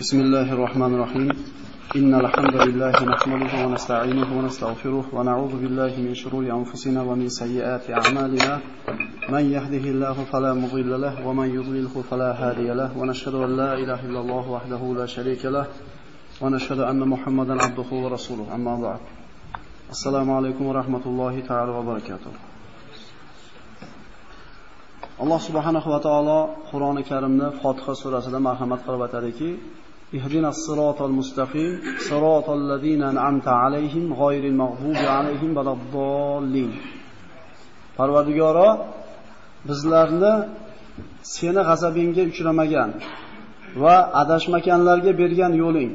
بسم الله الرحمن الرحيم إن الحمد لله نحمده ونستعينه ونستغفره ونعوذ بالله من شرور أنفسنا ومن سيئات أعمالنا من يهده الله فلا مضل له ومن يضلله فلا هادي له ونشهد أن لا إله إلا الله وحده لا شريك له ونشهد أن محمدا عبده ورسوله أما بعد السلام عليكم ورحمة الله تعالى وبركاته alloh subhanahu va taolo qur'oni karimni fotiha surasida marhamat qilib aytadiki اهدنا الصراط المستقيم صراط الذين ladzina عليهم غير المغضوب عليهم ولا الضالين. parvardigoro bizlarni seni g'azabingga uchramagan va adashmaganlarga bergan yo'ling.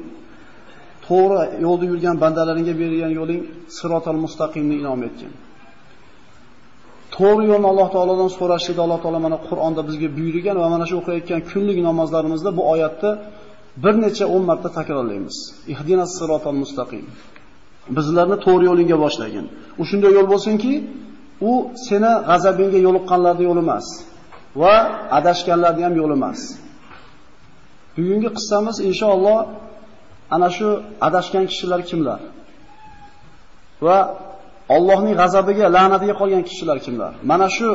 To'g'ri yo'lda yurgan bandalaringga bergan yo'ling sirotal mustaqimni inom etgin. To'g'ri yo'lni Alloh taolodan so'rashlikni Alloh taolo mana Qur'onda bizga buyurgan va mana shu o'qiyotgan kunlik namozlarimizda bu oyatni bir necha 10 marta takrorlaymiz. Ihdinas sirotal mustaqim. Bizlarni to'g'ri yo'lingga boshlagin. U shunday yo'l bo'lsinki, u seni g'azabingga yo'liqqanlarda yo'li emas va adashganlarning ham yo'li emas. Bugungi qissamiz inshaalloh ana shu adashgan kishilar kimlar? Va Allohning g'azabiga, la'natiga qolgan kishilar kimlar? Mana shu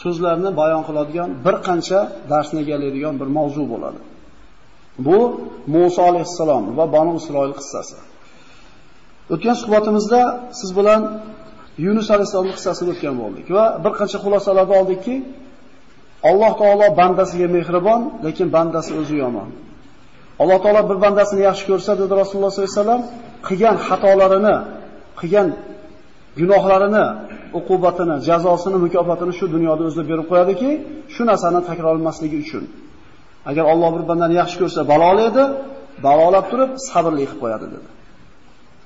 so'zlarni bayon qiladigan bir qancha darsni egallaydigan bir mavzu bo'ladi. Bu Musa alayhissalom va Banu Isroil qissasi. O'tgan suhbatimizda siz bilan Yunus alayhissalomning qissasini o'tgan bo'ldik va bir qancha xulosalarni oldikki, Alloh taolo bandasiga mehribon, lekin bandasi o'zi yomon. Alloh taolo bir bandasini yaxshi ko'rsa, dedi Rasululloh sollallohu alayhi vasallam, qilgan xatolarini, qilgan gunohlarini, uqubatini, jazosini, mukofotini shu dunyoda o'zida berib qo'yadiki, shu narsani takrorlamasligi uchun. Agar Alloh bir bandani yaxshi ko'rsa, balolaydi, balolab turib sabrli qilib qo'yadi dedi.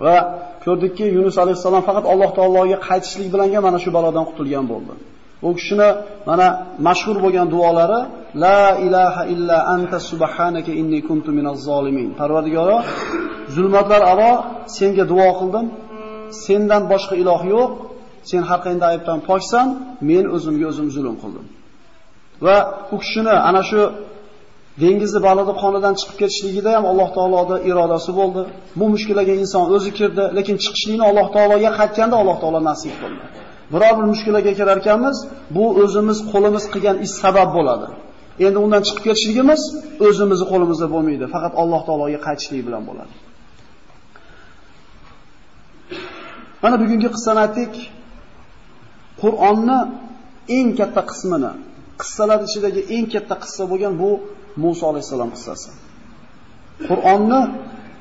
Va ko'rdikki, Yunus alayhisalom faqat Alloh taologa qaytishlik bilanga mana shu balodan qutulgan bo'ldi. U kishini mana mashhur bo'lgan duolari la ilaha illa anta subhanaka inni kuntu minaz zolimin. Parvardigoro, zulmatlar aro senga duo qildim. sendan boshqa iloh yo'q, sen haqingda aybdan poksan, men o'zimga o'zim zulm qildim. Va u kishini ana shu dengizni balodi qonidan chiqib ketishligida ham Alloh taoloning irodasi bo'ldi. Bu mushkulaga inson o'zi kirdi, lekin chiqishlikni Alloh taologa qaytganda Alloh taolo nasib qildi. Biror bir mushkulaga kirar ekanmiz, bu o'zimiz qo'limiz qilgan ish sabab bo'ladi. Endi undan chiqib ketishligimiz o'zimizni qo'limizda bo'lmaydi, faqat Alloh taologa qaytishlik bilan bo'ladi. Mana bugungi qissani aytdik. Qur'onni eng katta qismini, qissalar ichidagi eng katta qissa bo'lgan bu Musa alayhisalom qissasi. Qur'onni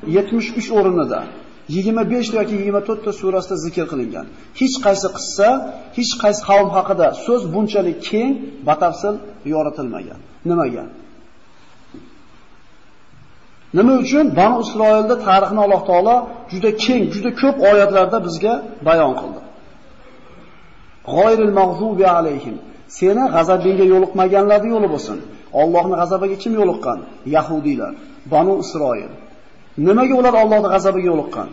73 o'rinida 25 yoki 24 ta surasida zikr qilingan. Hech qaysi qissa, hech qaysi qavm haqida so'z bunchalik keng, batafsil yoritilmagan. Nimaga? Nima uchun Banu Isroilda tarixni Alloh taolo juda keng, juda ko'p oyatlarda bizga bayon qildi. G'oyril mag'zubi alayhim. Seni g'azabingga yo'liqmaganlarning yo'li bo'lsin. Allohning g'azabiga kim yo'liqqan? Yahudiylar, Banu Isroil. Nimaga ular Allohning g'azabiga yo'liqqan?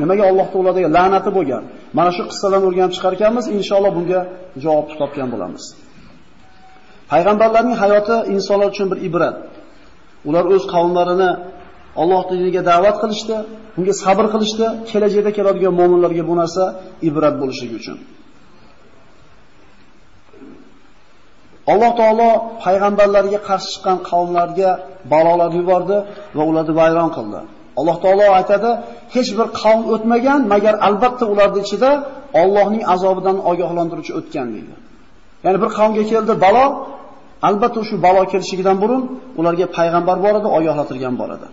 Nimaga Alloh taologa la'nati bo'lgan? Mana shu qissalarni o'rganib chiqar ekanmiz, inshaalloh bunga javob topgan bo'lamiz. Payg'ambarlarning hayoti insonlar uchun bir ibrat. Ular o'z qavmlarini Alloh diniga da'vat qilishdi, bunga sabr qilishdi, kelajakda keladigan mu'minlarga bu narsa ibrat bo'lishi uchun. Alloh taolo payg'ambarlarga qarshi chiqqan qavmlarga balolar yubordi va ularni vayron qildi. Alloh taolo aytadi, hech bir qavm o'tmagan, magar albatta ularning ichida Allohning azobidan ogohlantiruvchi o'tgan deydi. Ya'ni bir qavmga keldi balo, albatta shu balo kelishigidan burun ularga payg'ambar boradi, ogohlantirgan boradi.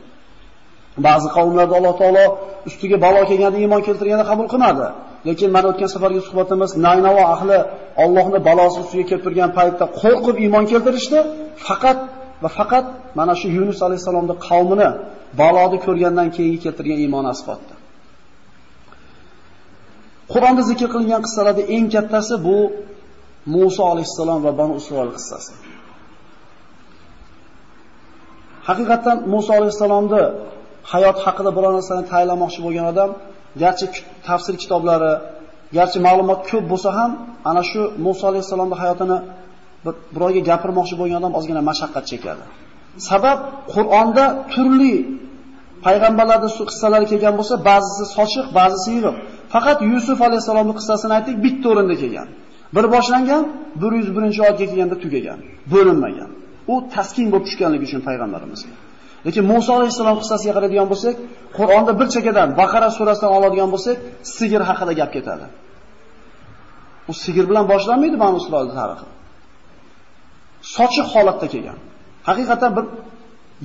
Ba'zi qavmlarda Alloh taolo ustiga balo kelganda iymon keltirganda qabul qilmadi. Lekin mana o'tgan safargi suhbatimiz Naynavo ahli Allohning balosi ustiga kelib turgan paytda qo'rqib iymon keltirishdi. Faqat va faqat mana shu Yunus alayhisalomning qavmini baloni ko'rgandan keyin keltirgan iymon asbotdi. Qur'onda zikr qilingan qissalarda eng kattasi bu Musa alayhisalom va Banu Isroil qissasi. Haqiqatan Musa alayhisalomni hayot haqida biror narsani tayinlamoqchi bo'lgan odam, garchi tafsir kitoblari, garchi ma'lumot ko'p bo'lsa ham, ana shu Musa alayhisolamning hayotini birovga gapirmoqchi bo'lgan odam ozgina mashaqqat chekadi. Sabab Qur'onda turli payg'ambarlarning qissalari kelgan bo'lsa, ba'zisi sochiq, ba'zisi yiroq. Faqat Yusuf alayhisolamning qissasini aytdik, bitta o'rinda kelgan. Bir boshlangan, 101-oyatga kelganda tugagan, bo'linmagan. U taskin bo'lib tushganligi uchun payg'ambarimizga. Lekin Musa alayhissalom qissasiga qaraydigan bo'lsak, Qur'onda bir chekadan Baqara surasidan oladigan bo'lsak, sigir haqida gap ketadi. U sigir bilan boshlanmaydi Banu Isroil tarixi. Sochiq holatda kelgan. Haqiqatan bir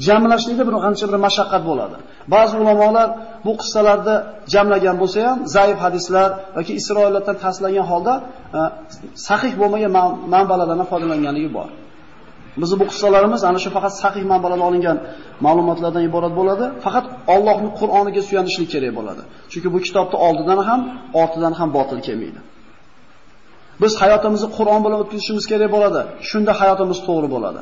jamlashlikda bir qancha bir mashaqqat bo'ladi. Ba'zi ulamolar bu qissalarni jamlagan bo'lsa ham, zaif hadislar yoki Isroillardan taslangan holda e, sahih bo'lmagan manbalardan foydalanganligi bor. Bizi bu qissalarimiz ana shu faqat sahih manbalardan olingan ma'lumotlardan iborat bo'ladi. Faqat Allohning Qur'oniga suyanishlik kerak bo'ladi. Chunki bu kitobda oldidan ham, ortidan ham botil kelmaydi. Biz hayotimizni Qur'on bilan o'tkazishimiz kerak bo'ladi. Shunda hayotimiz to'g'ri bo'ladi.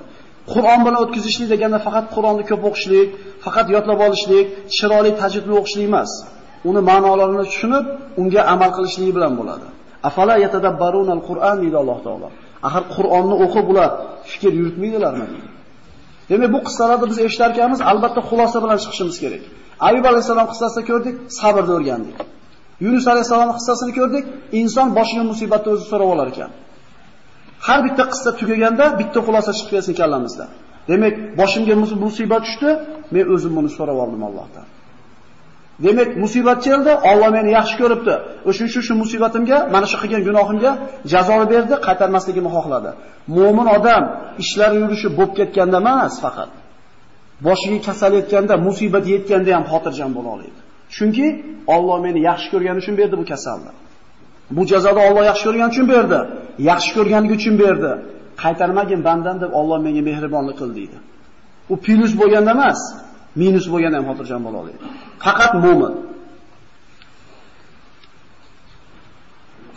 Qur'on bilan o'tkazishlik deganda faqat Qur'onni ko'p o'qishlik, faqat yodlab olishlik, chiroyli tajvid bilan o'qishlik emas. Uni ma'nolarini tushunib, unga amal qilishlik bilan bo'ladi. Afala yatadabbarunal Qur'an deydi Alloh taolo. Axir Qur'onni o'qib ular fikr yuritmaydilarmi? Demak, bu qissalarni biz eshitar ekanmiz, albatta xulosa bilan chiqishimiz kerak. Ayub alayhisalom qissasini ko'rdik, sabrni o'rgandik. Yunus alayhisalomning qissasini ko'rdik, inson boshiga musibatni o'zi so'rab olar ekan. Har bitta qissa tugaganda bitta xulosa chiqib kelsin kallamizda. Demak, boshimga musibat tushdi, men o'zim buni so'rab oldim Allohdan. Demak, musibat keldi, Alloh meni yaxshi ko'ribdi. O'shuning shu shu musibatimga, mana shu qilgan gunohimga jazoni berdi, qaytarmasligimni xohladi. Mo'min odam ishlari yurishi bo'lib ketganda emas faqat. Boshiga kasal yetganda, musibat yetganda ham xotirjam bo'la oladi. Chunki Alloh meni yaxshi ko'rgani uchun berdi bu kasalni. Bu jazoni Alloh yaxshi ko'rgani uchun berdi. Yaxshi ko'rganligi uchun berdi. Qaytarmagin bandam deb Alloh menga mehribonlik qildi deydi. U plyus bo'lganda emas, minus bo'lganda ham xotirjam bo'la oladi. Faqat mu'min.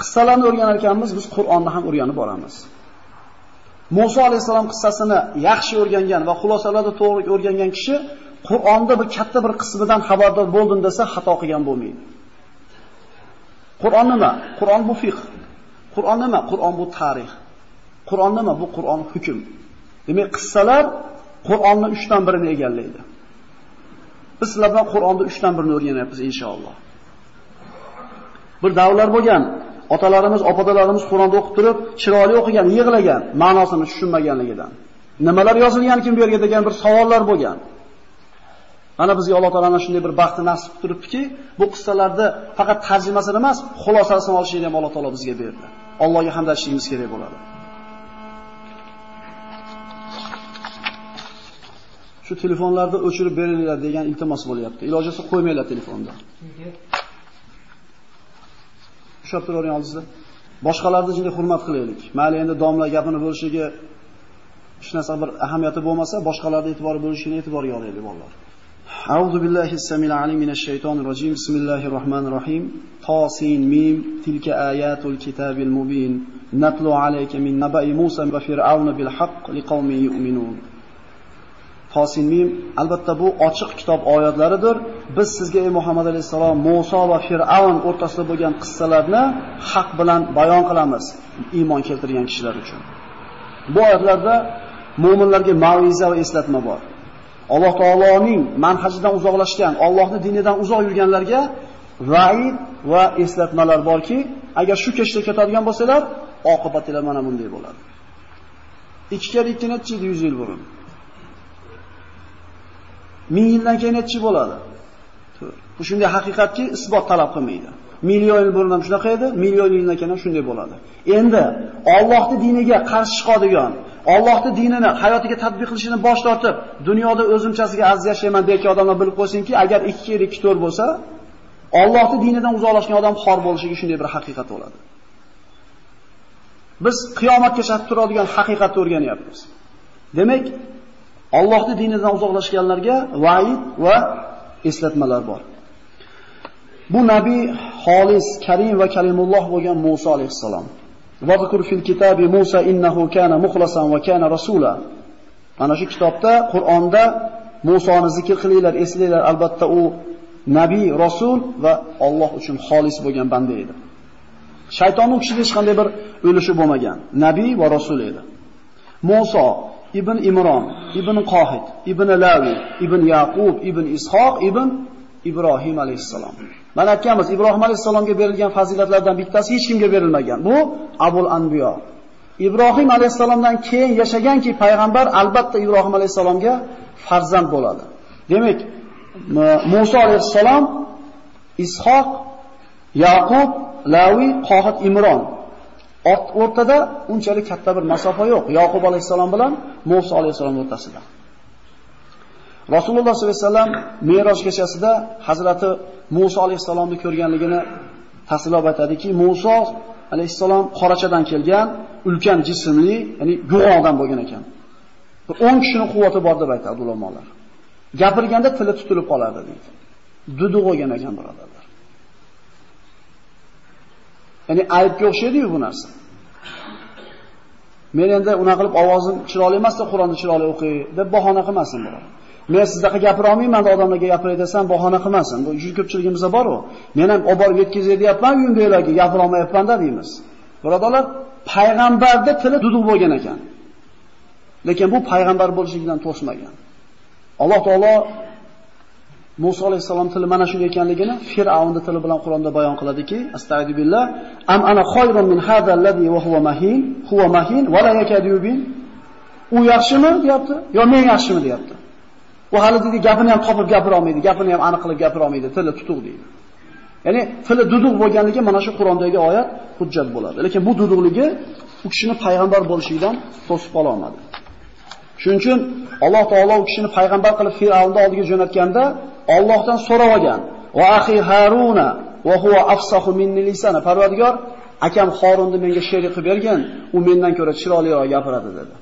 Qissalarni o'rganar ekanmiz, biz Qur'onni ham o'rganib boramiz. Musa alayhisalom qissasini yaxshi o'rgangan va xulosalarni to'g'ri o'rgangan kishi Qur'onda bir katta bir qismidan xabardor bo'ldim desa xato qilgan bo'lmaydi. Qur'on nima? Qur'on bu fiqh. Qur'on nima? Qur'on bu tarix. Qur'on nima? Bu Qur'on hukm. Demak, qissalar Qur'onning 3 dan birini egallaydi. Biz sizlar bilan 3 dan birini o'rganyapmiz inshaalloh. Bir davrlar bo'lgan, otalarimiz, opadalarimiz Qur'onni o'qib turib, chiroyli o'qigan, yig'lagan, ma'nosini tushunmaganligidan. Nimalar yozilgan kim bu yerga degan bir savollar bo'lgan. Mana bizga Alloh taolana shunday bir baxtni nasib qilib turibdiki, bu qissalarda faqat tarjimasini emas, xulosasini olishni ham Alloh taolo bizga berdi. Allohga hamd aytishimiz kerak bo'ladi. Shu telefonlarni o'chirib beringlar degan iltimos bo'lyapti. Iloji bo'lsa qo'ymanglar telefonni. Ushlab turavering oldingizda. Boshqalarni jinga hurmat qilaylik. Mayli endi domla gapini bo'lishiga hech narsa bir ahamiyati bo'lmasa, boshqalarga e'tibor bo'lishiga e'tiborga olaylik, bolalar. أعوذ بالله السميع العليم من الشيطان الرجيم بسم الله الرحمن الرحيم طاسين ميم تلك آيات الكتاب المبين نتلو عليك من نبأ موسى وفرعون بالحق لقوم يؤمنون Tosin mim albatta bu ochiq kitob oyatlaridir. Biz sizga ey Muhammad alayhisalom Musa va Fir'avn o'rtasida bo'lgan qissalarni haq bilan bayon qilamiz iymon keltirgan kishilar uchun. Bu oyatlarda mu'minlarga ma'viza va eslatma bor. Alloh taoloning manhajidan uzoqlashgan, Allohning dinidan uzoq yurganlarga va'id va eslatmalar borki, agar shu kechda ketadigan bo'lsalar, oqibatlari mana bunday bo'ladi. 2 kar 2 necha 100 yil burun. 1000 yildan keyin nechi bo'ladi? Bu shunday haqiqatki isbot talab qilmaydi. Million yil burun ham shunaqa edi, million yildan keyin ham shunday bo'ladi. Endi Allohning diniga qarshi chiqadigan, Allohning dinini hayotiga tatbiq qilishini bosh tortib, dunyoda o'zimchasiga aziz yashayman degan odamlar bilib qo'ysinki, agar 2 ker 2 4 bo'lsa, Allohning dinidan uzoqlashgan odam xor bo'lishiga shunday bir haqiqat bo'ladi. Biz qiyomatgacha turadigan haqiqatni o'rganyapmiz. Demak, Allohning dinidan uzoqlashganlarga va'id va eslatmalar bor. Bu nabiy xolis, karim va kalimulloh bo'lgan Musa alayhisalom. Vazkur fil kitabi Musa innahu kana mukhlasan va kana rasula. Mana shu kitobda, Qur'onda Musoni zikr qilinglar, eslanglar, albatta u nabiy, rasul va Alloh uchun xolis bo'lgan banda edi. Shaytonning kishida hech qanday bir o'lishi bo'lmagan, nabiy va rasul edi. Musa ibn Imron, ibn Qohid, ibn Lavi, ibn Yaqub, ibn Ishoq, ibn Ibrohim alayhissalom. Mana aytganmiz, Ibrohim alayhissalomga berilgan fazilatlardan bittasi hech kimga berilmagan. Bu Abul Anbiyo. Ibrohim alayhissalomdan keyin yashaganki payg'ambar albatta Ibrohim alayhissalomga farzand bo'ladi. Demak, Musa alayhissalom, Ishoq, Yaqub, Lavi, Qohid, Imron o'rtada unchalik katta bir masofa yo'q. Yaqub alayhissalom bilan Musa alayhissalom o'rtasida. Rasululloh sollallohu alayhi vasallam Miroj kechasida Hazrati Musa alayhissalomni ko'rganligini tasdiqlab aytadiki, Musa alayhissalom qorachadan kelgan, ulkan jismli, ya'ni guvohdan bo'lgan ekan. 10 kishining quvvati bor deb aytadi ulamolar. Gapirganda tili tutilib qoladi deydi. Dudu bo'lgan ekan birodarlar. Ya'ni aybga o'xshaydi-yu bu narsa. Men endi unaqa qilib ovozim chiroyli emasda Qur'onni chiroyli o'qiy deb bahona qilmasin bular. Men sizdaqa gapira olmayman, odamlarga gapiray desam bahona qilmasin. Bu juda ko'pchiligimizda bor-ku. Men ham olib borib yetkazay deyapman, uyimdagilarga gapira olmayapman-da deymiz. Birodalar, payg'ambarda tili duduq bo'lgan ekan. Lekin bu payg'ambar bo'lishligidan to'smagan. Alloh taolo Musa alayhisalom tili mana shunday ekanligini Fir'avnning tili bilan Qur'onda bayon qiladiki, astagfirullah, am ana khayrun min hadha alladhi wa huwa mahin, huwa mahin wa la yakadu yubin. U yaxshimi deyapti, yo men yaxshimi deyapti. U hali dedi gapini ham topib gapira olmaydi, gapini ham aniq qilib gapira olmaydi, tili tutuq deydi. Ya'ni tili duduq bo'lganligi mana shu Qur'ondagi oyat hujjat bo'ladi. Lekin bu duduqligi u kishini payg'ambar bo'lishidan to'sib qola olmadi. Shuning uchun Alloh taolo u kishini payg'ambar qilib Fir'avnning oldiga jo'natganda Allohdan so'rab olgan. Va axi Haruna va huwa afsahu minni lisana. Parvardigor, akam Harunni menga sherik qilib bergan, u mendan ko'ra chiroyliroq gapiradi dedi.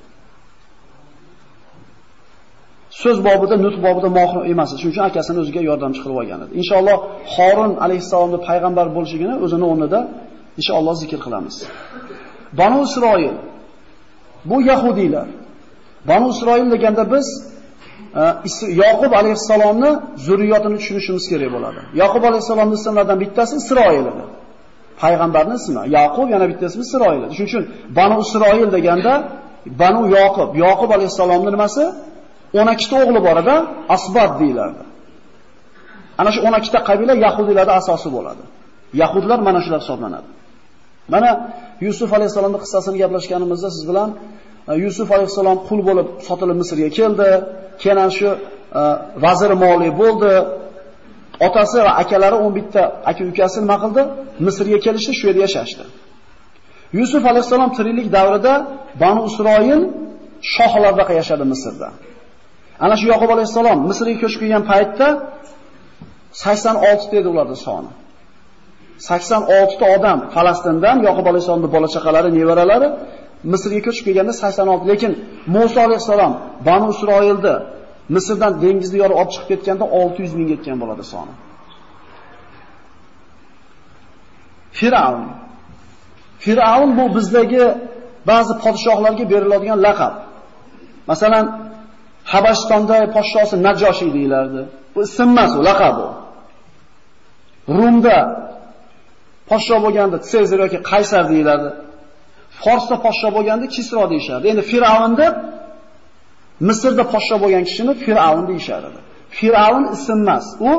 So'z bobida, nutq bobida mohir emas. Shuning uchun akasini o'ziga yordamchi qilib olgan edi. Inshaalloh Harun alayhisalomning payg'ambar bo'lishligini o'zini o'rnida inshaalloh zikr qilamiz. Banu Isroil bu yahudiylar. Banu Isroil deganda biz Yaqub alayhissalomni zurriyotini tushunishimiz kerak bo'ladi. Yaqub alayhissalomning ismlaridan bittasi Isroil edi. Payg'ambarning ismi Yaqub, yana bittasi Isroil edi. Shuning uchun Banu Isroil deganda Banu Yaqub, Yaqub alayhissalomning nimasi? 12 ta o'g'li bor edi, Asbat deyilardi. Ana shu 12 ta qabila Yahudilarning asosi bo'ladi. Yahudlar mana shular hisoblanadi. Mana Yusuf alayhissalomning qissasini gaplashganimizda siz bilan Э, Yusuf alayhisalom qul bo'lib sotilib Misrga keldi. Keyin shu e, vazir moliy bo'ldi. Otasi va akalari 11 ta aka-ukasi nima qildi? Misrga kelishdi, shu yerda yashashdi. Yusuf alayhisalom tiriklik davrida Banu Isroil shohlarda yashadi Misrda. Ana shu Yaqub alayhisalom Misrga ko'chib kelgan paytda 86 ta edi ularning soni. 86 ta odam Falastindan Yaqub alayhisalomning bola chaqalari, nevaralari Misrga ko'chib kelganda 86, lekin Musa alayhisalom Banu Isroilni Misrdan dengizni yorib olib chiqib ketganda 600 ming yetgan bo'ladi soni. Firavn. Firavn bu bizdagi ba'zi podshohlarga beriladigan laqab. Masalan, Habashistonda podshosi Najoshi deyilardi. Bu ism emas, u laqab u. Rumda podsho bo'lganda Sezar yoki Qaysar deyilardi. Forsda podsho bo'lganda Kisro deyishardi. Endi Firavn deb Misrda podsho bo'lgan kishini Firavn deyishardi. Firavn ism emas, u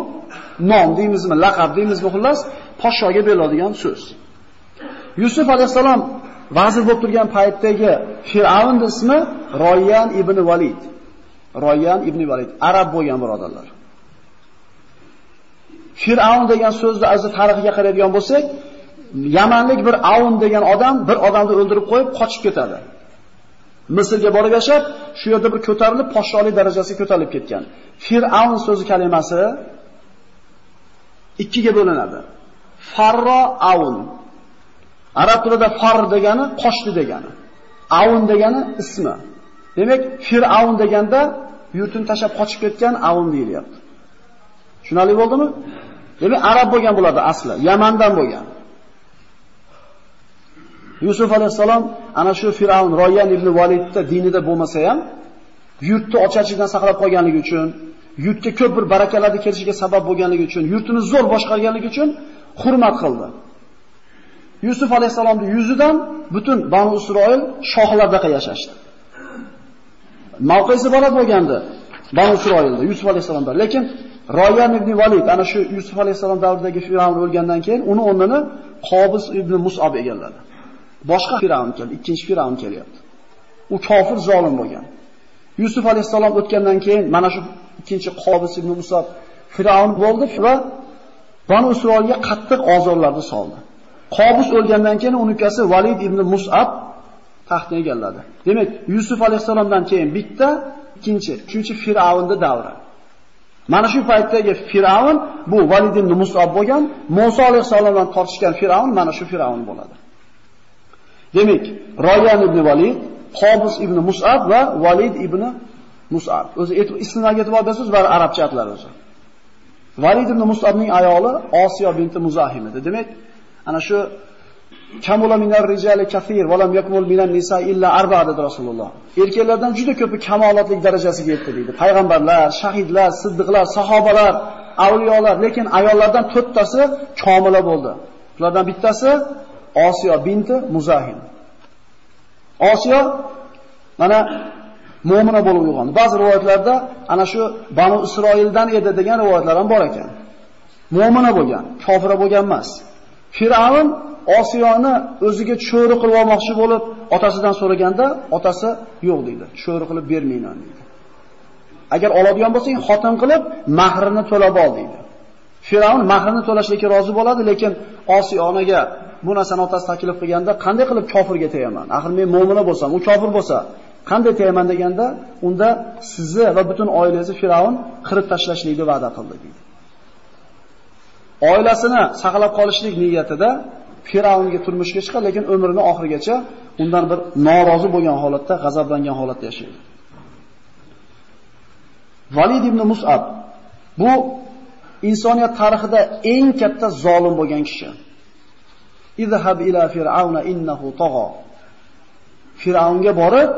nom deymizmi, laqab deymizmi, xullas podshoga beriladigan so'z. Yusuf alayhisalom vazir bo'lib turgan paytdagi Firavn ismi Royyan ibn Valid. Royyan ibn Valid arab bo'lgan birodarlar. Firavn degan so'zni aziz tarixiga qaraydigan bo'lsak, Yamanlik bir Avun degan odam bir odamni o'ldirib qo'yib qochib ketadi. Misrga borib yashab, shu yerda bir ko'tarilib podshohlik darajasiga ko'tarilib ketgan. Fir'aun so'zi kalimasi ikkiga bo'linadi. Farro Avun. Arab tilida far degani qochdi degani. Avun degani ismi. Demak, Fir'aun deganda yurtini tashab qochib ketgan Avun deyilyapti. Tushunali bo'ldimi? Demak, arab bo'lgan bo'ladi asli, Yamandan bo'lgan. Yusuf alayhisalom ana shu Fir'avn Royan ibn Validda dinida bo'lmasa ham yurtni ocharchilikdan saqlab qolganligi uchun, yurtga ko'p bir barakalarni kelishiga sabab bo'lganligi uchun, yurtini zo'r boshqarganligi uchun hurmat qildi. Yusuf alayhisalomning yuzidan butun Banu Isroil shohlarda yashashdi. mavqesi baland bo'lgandi Banu Isroilda Yusuf alayhisalomda, Lekin Royan ibn Valid ana shu Yusuf alayhisalom davridagi Firavn o'lgandan keyin uni o'rnini Qobis ibn Mus'ab egalladi. Boshqa Firavn keldi, ikkinchi Firavn kelyapti. U kofir zolim bo'lgan. Yusuf alayhisalom o'tgandan keyin mana shu ikkinchi Qobis ibn Mus'ab Firavn bo'ldi va Banu Isroilga qattiq ozorlarni soldi. Qobus o'lgandan keyin uning ukasi Valid ibn Mus'ab taxtni egalladi. Demak, Yusuf alayhisalomdan keyin bitta, ikkinchi, uchinchi Firavnning davri. Mana shu paytdagi Firavn bu Valid ibn Mus'ab bo'lgan, Musa alayhisalomdan tortishgan Firavn mana shu Firavn bo'ladi. Demak, Royan ibn Valid, Qobus ibn Mus'ab va Valid ibn Mus'ab. O'zi ismlarga e'tibor bersangiz, bari arabcha atlar o'zi. Valid ibn Mus'abning ayoli Osiyo binti Muzahim edi. Demak, ana shu kamula minar rijali kathir va lam yakmul minan nisa illa arba dedi Rasululloh. Erkaklardan juda ko'pi kamolotlik darajasiga yetdi dedi. Payg'ambarlar, shahidlar, siddiqlar, sahobalar, avliyolar, lekin ayollardan to'rttasi komila bo'ldi. Ulardan bittasi Osiyo binti Muzahim. Osiyo mana mu'mina bo'lib uyg'ondi. Ba'zi rivoyatlarda ana shu Banu Isroildan edi degan rivoyatlar ham bor ekan. Mu'mina bo'lgan, kofira bo'lgan emas. Firavn Osiyoni o'ziga cho'ri qilib olmoqchi bo'lib, otasidan so'raganda, otasi yo'q deydi. Cho'ri qilib bermayman dedi. Agar oladigan bo'lsang, xotin qilib mahrini to'lab ol deydi. Firavn mahrini to'lashga rozi bo'ladi, lekin Osiyonaga bu narsani otasi taklif qilganda, qanday qilib kofirga tegaman? Axir men mo'mina bo'lsam, u kofir bo'lsa, qanday tegaman deganda, unda sizni va butun oilangizni Firavn qirib tashlashlikni va'da qildi deydi. Oilasini saqlab qolishlik niyatida Firavnga turmushga chiqadi, lekin umrining oxirigacha undan bir norozi bo'lgan holatda, g'azablangan holatda yashaydi. Valid ibn Mus'ab bu insoniyat tarixida eng katta zolim bo'lgan kishi. Izhab ila fir'auna innahu tagha. Fir'aunga borib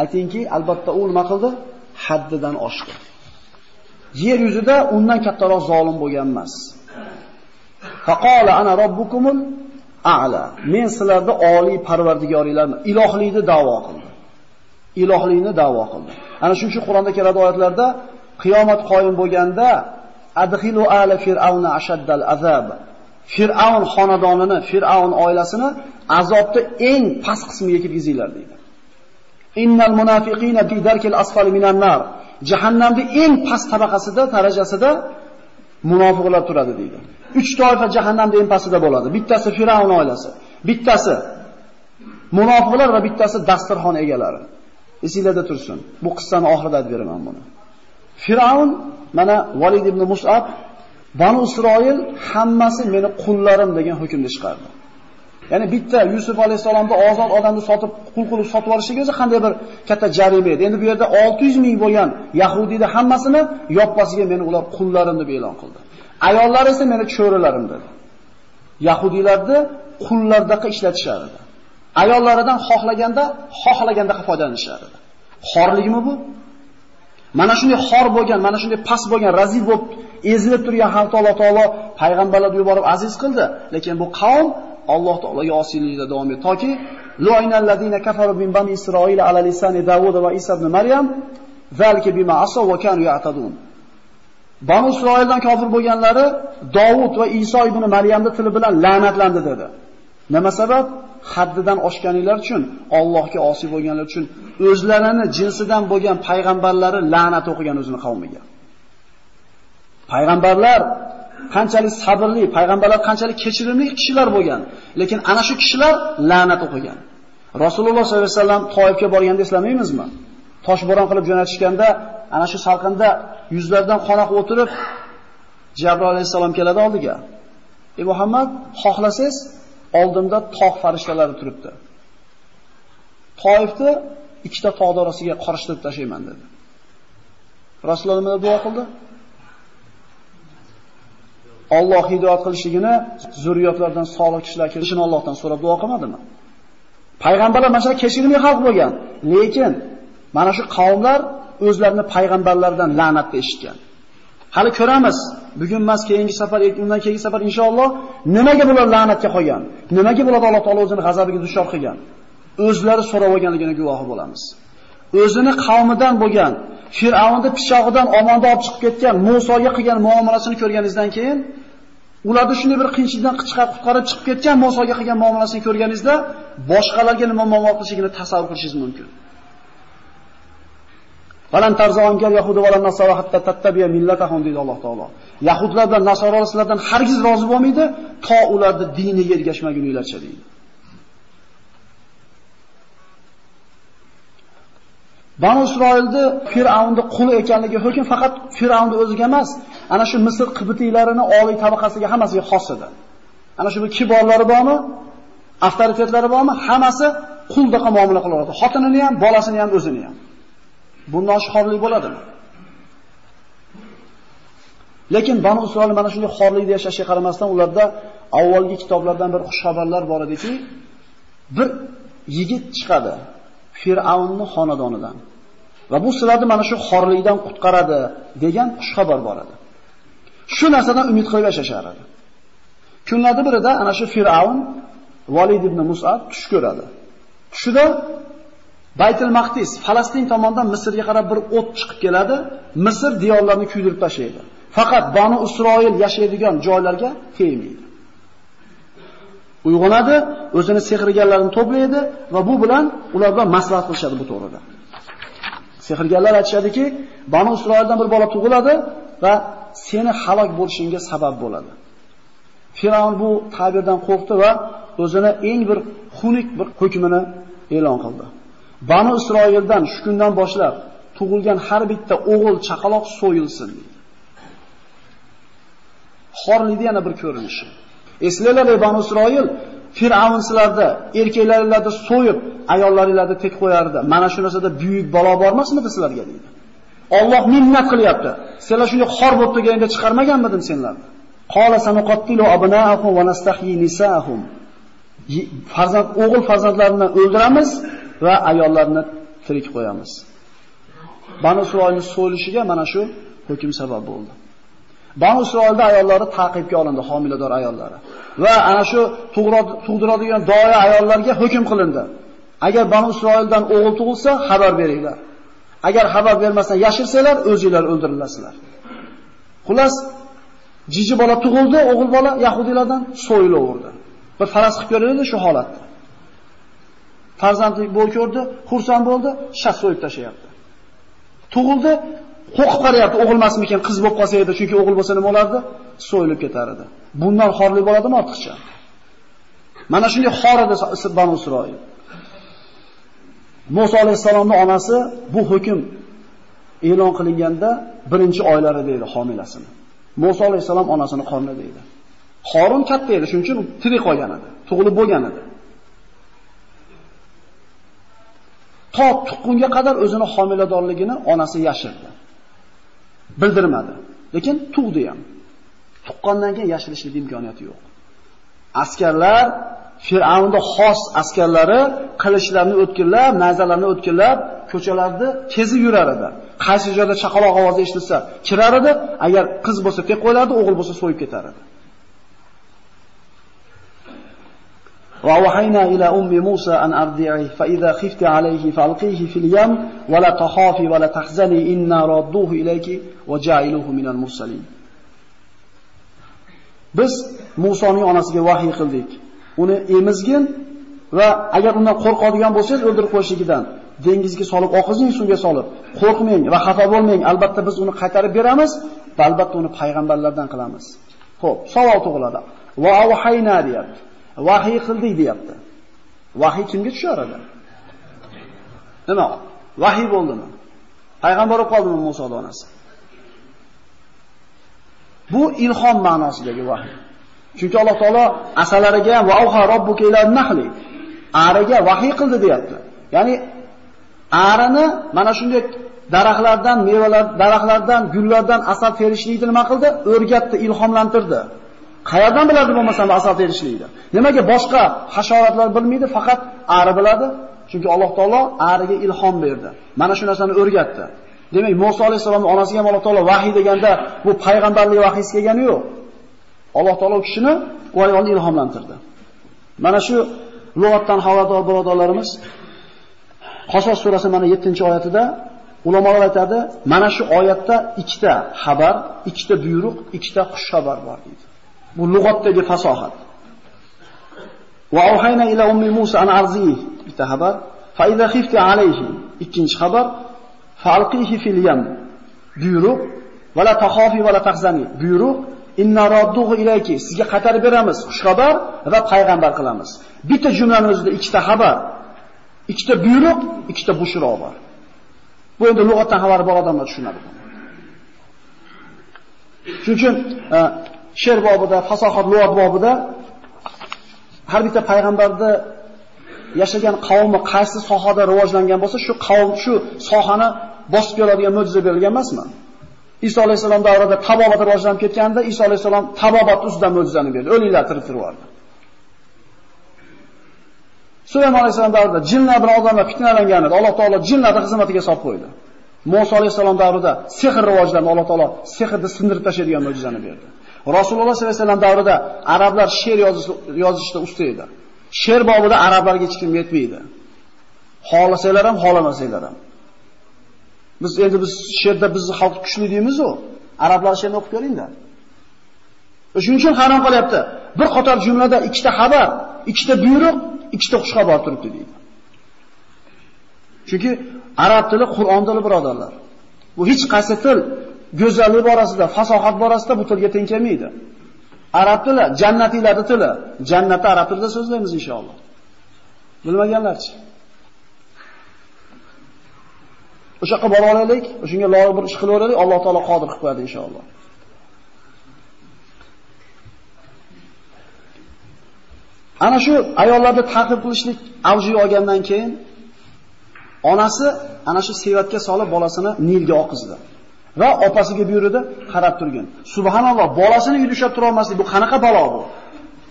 aytingki, albatta u nima qildi? Haddidan oshdi. Yer yuzida undan kattaroq zolim bo'lgan emas. Faqala ana robbukumul a'la. Men sizlarni oliy parvardigoringlarman, ilohlikni da'vo qildim. Ilohlikni da'vo qildim. Ana shuning uchun Qur'onda keladi oyatlarda qiyomat qoyim bo'lganda adkhilu ala fir'auna ashaddal azab. Fir'aun xonadonini, Fir'aun oilasini azobda eng past qismiga kirgizinglar deydi. Innal munafiqina fi darkil asfali minan nar. Jahannamning eng past tabaqasida, darajasida munofiqlar turadi deydi. 3 toifa jahannamning eng pastida bo'ladi. Bittasi Firavn oilasi, bittasi munofiqlar va bittasi dasturxon egalari. Esinglarda tursin. Bu qissani oxirida aytib beraman buni. Firavn mana Valid ibn Mus'ab Banu Isroil hammasi meni qullarim degan hukmni chiqardi. Ya'ni bitta Yusuf alayhisolamni ozod odamni sotib qul qilib sotib olishiga o'zi qanday bir katta jarima edi. Endi bu yerda 600 ming bo'lgan yahudiyni hammasini yoppasiga meni ular qullarim deb e'lon qildi. Ayollar esa meni cho'rilarim dedi. Yahudiylarni qullardaqa ishlatishar edi. Ayollaridan xohlaganda, xohlaganda foydalanishardi. Xorligimi bu? Mana shunday xor bo'lgan, mana shunday past bo'lgan, razil bo'lib ezilib turgan xalqni Alloh taolo payg'ambarlarni yuborib aziz qildi, lekin bu qavm Alloh taologa osiylikda davom etdi toki lu'inallazina kafaru min bani Isroil ala lisani Davud va Isa ibn Maryam zalika bima asaw va kanu ya'tadun. Banu Isroildan kofir bo'lganlari Davud va Iso ibn Maryamni tili bilan la'natlandi dedi. Nima sabab? Haddidan oshganinglar uchun, Allohga osiy bo'lganlar uchun o'zlarini jinsidan bo'lgan payg'ambarlari la'nat o'qigan o'zini qavmiga. Payg'ambarlar qanchalik sabrli, payg'ambarlar qanchalik kechirimli kishilar bo'lgan, lekin ana shu kishilar la'nat o'qigan. Rasululloh sollallohu alayhi vasallam Toifga borganda eslamaymizmi? Toshbo'ron qilib jo'natishganda, ana shu salqinda yuzlardan qon oqib o'tirib, Jabroil alayhisalom keladi oldiga. Ey Muhammad, xohlasangiz oldimda tog' farishtalari turibdi. Toifni ikkita tog' orasiga qorishtirib tashlayman dedi. Rasululloh nima duo qildi? Alloh hidoyat qilishligini, zurriyotlardan solih kishilar kelishini Allohdan so'rab duo qilmadimi? Payg'ambarlar mana shunday kechirimli xalq bo'lgan, lekin mana shu qavmlar o'zlarini payg'ambarlardan la'natni eshitgan. Hali ko'ramiz. Bugun emas, keyingi safar, undan keyingi safar inshaalloh nimaga bular la'natga qolgan? Nimaga bular Alloh taolo o'zini g'azabiga dushor qilgan? O'zlari so'rab olganligini guvohi bo'lamiz. o'zini qavmidan bo'lgan Fir'avnning pichog'idan omonda olib chiqib ketgan Musoga qilgan muomalasini ko'rganingizdan keyin ularni shunday bir qiyinchilikdan qichqarib qutqarib chiqib ketgan Musoga qilgan muomalasini ko'rganingizda boshqalarga nima muomala qilishligini tasavvur qilishingiz mumkin. Balan tarzongar yahudu va nasara hatta tattabiya millatahum deydi Alloh taolo. Yahudlar bilan nasoralar sizlardan hargiz rozi bo'lmaydi, to ularni diniga ergashmaguninglarcha deydi. Banu Isroilni Fir'avnning quli ekanligi hukm faqat Fir'avnni o'ziga emas, ana shu Misr qibtiylarini oliy tabaqasiga hammasiga xos edi. Ana shu kiborlari bormi? Avtoritetlari bormi? Hammasi quldaqa muomala qilardi. Xotinini ham, bolasini ham, o'zini ham. Bundan oshxorlik bo'ladimi? Lekin Banu Isroil mana shunday xorlikda yashashga qaramasdan ularda avvalgi kitoblardan bir xushxabarlar bor ediki, bir yigit chiqadi Fir'avnning xonadonidan. Va bu sizlarni mana shu xorlikdan qutqaradi degan xushxabar bor edi. Shu narsadan umid qilib yashashar edi. Kunlarning birida ana shu Fir'avn Valid ibn Mus'ab tush ko'radi. Tushida Baytul Maqdis Falastin tomonidan Misrga qarab bir o't chiqib keladi, Misr diyorlarini kuydirib tashlaydi. Faqat Banu Isroil yashaydigan joylarga tegmaydi. Uyg'onadi, o'zini sehrgarlarini to'playdi va bu bilan ular bilan maslahat qilishadi bu to'g'rida. Sehrgarlar aytishadiki, Banu Isroildan bir bola tug'iladi va seni halok bo'lishingga sabab bo'ladi. Firavn bu ta'birdan qo'rqdi va o'zini eng bir xunuk bir hukmini e'lon qildi. Banu Isroildan shu kundan boshlab tug'ilgan har bitta o'g'il chaqaloq so'yilsin dedi. Xorlikda yana bir ko'rinishi. Eslanglar ey Banu Isroil, Fir'avn sizlarda erkaklaringizni so'yib, ayollaringizni tek qo'yardi. Mana shu narsada buyuk balo bormasmidi sizlarga deydi. Alloh minnat qilyapti. Sizlar shunday xor bo'lib turganda chiqarmaganmidim senlarni? Qala sanuqattilu abna'ahum va nastahyi nisa'ahum. Farzand o'g'il farzandlarini o'ldiramiz va ayollarni tirik qo'yamiz. Banu Isroilning so'yilishiga mana shu hukm sabab bo'ldi. Banu Isroilda ayollari taqibga olindi, homilador ayollari. Va ana shu tug'diradigan doya ayollarga hukm qilindi. Agar Banu Isroildan o'g'il tug'ilsa, xabar beringlar. Agar xabar bermasdan yashirsanglar, o'zingizlar o'ldirilasizlar. Xullas, jiji bola tug'ildi, o'g'il bola yahudiylardan so'yilaverdi. Bir faraz qilib ko'raylik shu holatda. Farzandlik bo'l ko'rdi, xursand bo'ldi, shaxs so'yib tashlayapti. Tug'ildi, qo'rqib qarayapti, o'g'ilmasmikin, qiz bo'lib qolsa edi, chunki o'g'il bo'lsa nima bo'lardi? So'yilib ketar edi. Bundan xorlik bo'ladimi ortiqcha? Mana shunday xor edi Banu Isroil. Musa alayhisalomning onasi bu hukm e'lon qilinganda birinchi oylari deydi homilasini. Musa alayhisalom onasini qorni deydi. qorin katta edi, shuning uchun tirik qolgan edi, tug'ilib bo'lgan edi. To tuqqunga qadar o'zini homiladorligini onasi yashirdi. Bildirmadi. Lekin tug'di ham. Tuqqandan keyin yashirishlik imkoniyati yo'q. Askarlar Fir'avnning xos askarlari qilichlarni o'tkirlab, nazalarni o'tkirlab, ko'chalarda kezib yurar edi. Qaysi joyda chaqaloq ovozi eshitilsa, kirar edi, agar qiz bo'lsa tek qo'yardi, o'g'il bo'lsa so'yib ketar edi. وأوحينا إلى أم موسى أن أرضعه فإذا خفت عليه فألقيه في اليم ولا تخافي ولا تحزني إنا ردوه إليك وجعلوه من المرسلين Biz Musoning onasiga vahiy qildik. Uni emizgin va agar undan qo'rqadigan bo'lsangiz o'ldirib qo'yishligidan dengizga solib, oqizing suvga solib, qo'rqmang va xafa bo'lmang. Albatta biz uni qaytarib beramiz va albatta uni payg'ambarlardan qilamiz. Xo'p, savol tug'iladi. Va avhayna deyapti. Vahiy qildik deyapti. Vahiy kimga tushar edi? Nima? Vahiy bo'ldimi? Payg'ambar bo'lib qoldimi Musa onasi? Bu ilhom ma'nosidagi vahiy. Chunki Alloh taolo asalariga ham va auha robbuka ila nahli ariga vahiy qildi deyapti. Ya'ni arini mana shunday daraxtlardan, mevalar, daraxtlardan, gullardan asal terishlikni nima qildi? O'rgatdi, ilhomlantirdi. Qayerdan biladi bo'lmasa asal terishlikni? Nimaga boshqa hasharotlar bilmaydi, faqat ari biladi? Chunki Alloh taolo ariga ilhom berdi. Mana shu narsani o'rgatdi. Demak, Musa alayhisolamning onasiga ham Alloh taolo vahiy deganda bu payg'ambarlik vahiysi kelgani yo'q. Alloh taolo kishini u ayolni ilhomlantirdi. Mana shu lug'atdan xavotir birodarlarimiz Qasos surasi mana 7-oyatida ulamolar aytadi, mana shu oyatda ikkita xabar, ikkita buyruq, ikkita xush xabar bor deydi. Bu lug'atdagi fasohat. Va ohayna ila ummi Musa an arzihi. Bitta xabar, fa iza khifti alayhi. Ikkinchi xabar, falqihi fil yam. Buyruq. Va la taxofi va la tahzani buyruq. Inna radduhu ilayki. Sizga qaytarib beramiz. Xushxabar va payg'ambar qilamiz. Bitta jumlaning o'zida ikkita xabar, ikkita buyruq, ikkita bushro bor. Bu endi lug'atdan xabari bor odamlar tushunadi. Shuning uchun e, she'r bobida, fasohat lug'at bobida har bitta payg'ambarda yashagan qavmi qaysi sohada rivojlangan bo'lsa, shu qavm shu sohani bosib keladigan mo'jiza berilgan emasmi? Iso alayhisalom davrida tabobat rivojlanib ketganda, Iso alayhisalom tabobat ustidan mo'jizani berdi. O'liklar tirik turardi. Sulaymon alayhisalom davrida jinlar bilan odamlar fitnalangan edi. Alloh taolo jinlarni xizmatiga solib qo'ydi. Musa alayhisalom davrida sehr rivojlandi. Alloh taolo sehrni sindirib tashlaydigan mo'jizani berdi. Rasululloh sollallohu alayhi vasallam davrida arablar she'r yozishda usta edi. She'r bobida arablarga hech kim yetmaydi. Xohlasanglar ham, xohlamasanglar ham. Biz endi biz she'rda bizni xalq kuchli deymiz-ku. Arablar she'rni o'qib ko'ringda. Shuning uchun harom qilyapti. Bir qator jumlada ikkita xabar, ikkita buyruq, ikkita xushxabar turibdi deydi. Chunki arab tili Qur'on tili birodarlar. Bu hech qaysi til go'zallik borasida, fasohat borasida bu tilga teng kelmaydi. Arab tili jannatiylarning tili. Jannatni arab tilida so'zlaymiz inshaalloh. Bilmaganlarchi? O'sha yoqqa bora olaylik, o'shunga loyiq bir ish qilaveraylik, Alloh taolo qodir qilib qo'yadi inshaalloh. Ana shu ayollarni ta'qib qilishlik avjiga olgandan keyin onasi ana shu sevatga solib bolasini Nilga oqizdi. Va opasiga buyurdi, qarab turgin. Subhanalloh, bolasini uyda tura olmaslik bu qanaqa balo bu?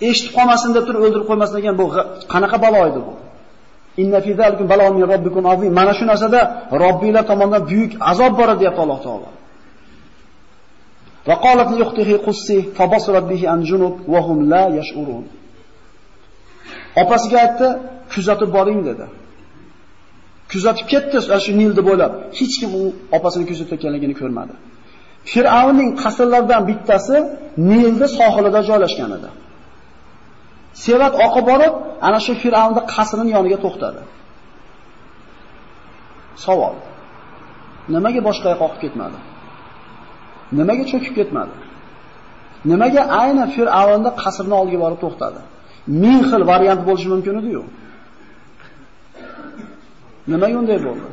Eshitib qolmasin deb turib o'ldirib qo'ymasin degan bu qanaqa balo edi bu? Inna fi zalikum bala'un min robbikum azim. Mana shu narsada Robbinglar tomonidan buyuk azob bor deyapti Alloh taolo. Va qalat yuqtihi qussi fa bihi an junub wa hum la yash'urun. Opasiga aytdi, kuzatib boring dedi. Kuzatib ketdi shu Nilni bo'ylab. Hech kim u opasini kuzatayotganligini ko'rmadi. Fir'avnning qasrlaridan bittasi Nilni sohilida joylashgan edi. Sevat oqib borib, ana shu Fir'avnning qasrining yoniga to'xtadi. Savol. Nimaga boshqa yoqqa oqib ketmadi? Nimaga cho'kib ketmadi? Nimaga aynan Fir'avnning qasrining oldiga borib to'xtadi? ming xil variant bo'lishi mumkin edi-yu. Nima unday bo'ldi?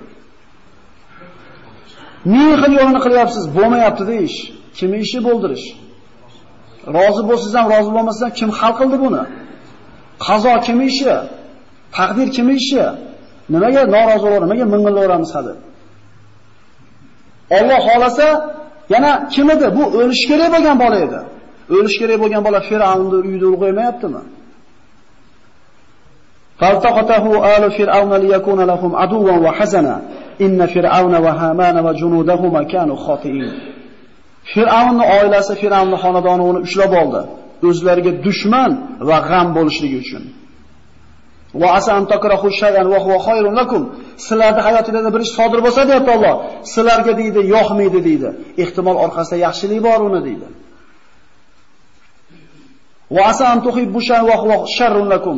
Ming xil yo'lini qilyapsiz, bo'lmayapti ish. Kimning ishi bo'ldirish? Rozi bo'lsangiz ham, rozi bo'lmasangiz ham kim hal qildi buni? Qazo kimning ishi? Taqdir kimning ishi? Nimaga norozi bo'lar, Nimaga mingillaveramiz hali? Alloh xolasa, yana kim edi? Bu o'lish kerak bo'lgan bola edi. O'lish kerak bo'lgan bola Fir'avnning uyida ulg'aymayaptimi? فالتقطه آل فرعون ليكون لهم عدوا وحزنا إن فرعون وهامان وجنودهما كانوا خاطئين Fir'avnning oilasi, Fir'avnning xonadoni uni ushlab oldi. O'zlariga dushman va g'am bo'lishligi uchun. Va asan takrahu shay'an va huwa khayrun lakum. Sizlarda hayotingizda bir ish sodir bo'lsa deyapti Alloh. Sizlarga deydi, yoqmaydi deydi. Ehtimol orqasida yaxshilik bor uni deydi. Va asan tuhibbu shay'an va huwa sharrun lakum.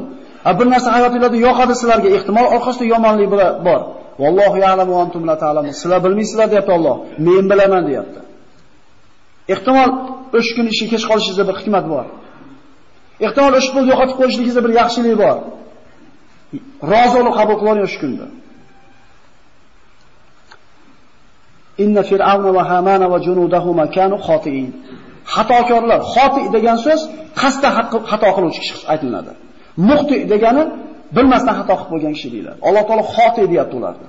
Bir narsa hayotingizda yoqadi sizlarga, ehtimol orqasida yomonlik bor. Vallohu ya'lamu va antum la ta'lamun. Sizlar bilmaysizlar deyapti Alloh. Men bilaman deyapti. Ehtimol 3 kun ishga kech qolishingizda bir hikmat bor. Ehtimol 3 pul yo'qotib qo'yishingizda bir yaxshilik bor. Rozilik qabul qiling o'sha kunda. Inna fir'auna va hamana va junudahuma kanu xotiin. Xatokorlar, xoti degan so'z qasdan xato qiluvchi kishi aytiladi. Muxti degani bilmasdan xato qilib qo'ygan kishi deyiladi. Alloh taolo xoti deyapti ularni.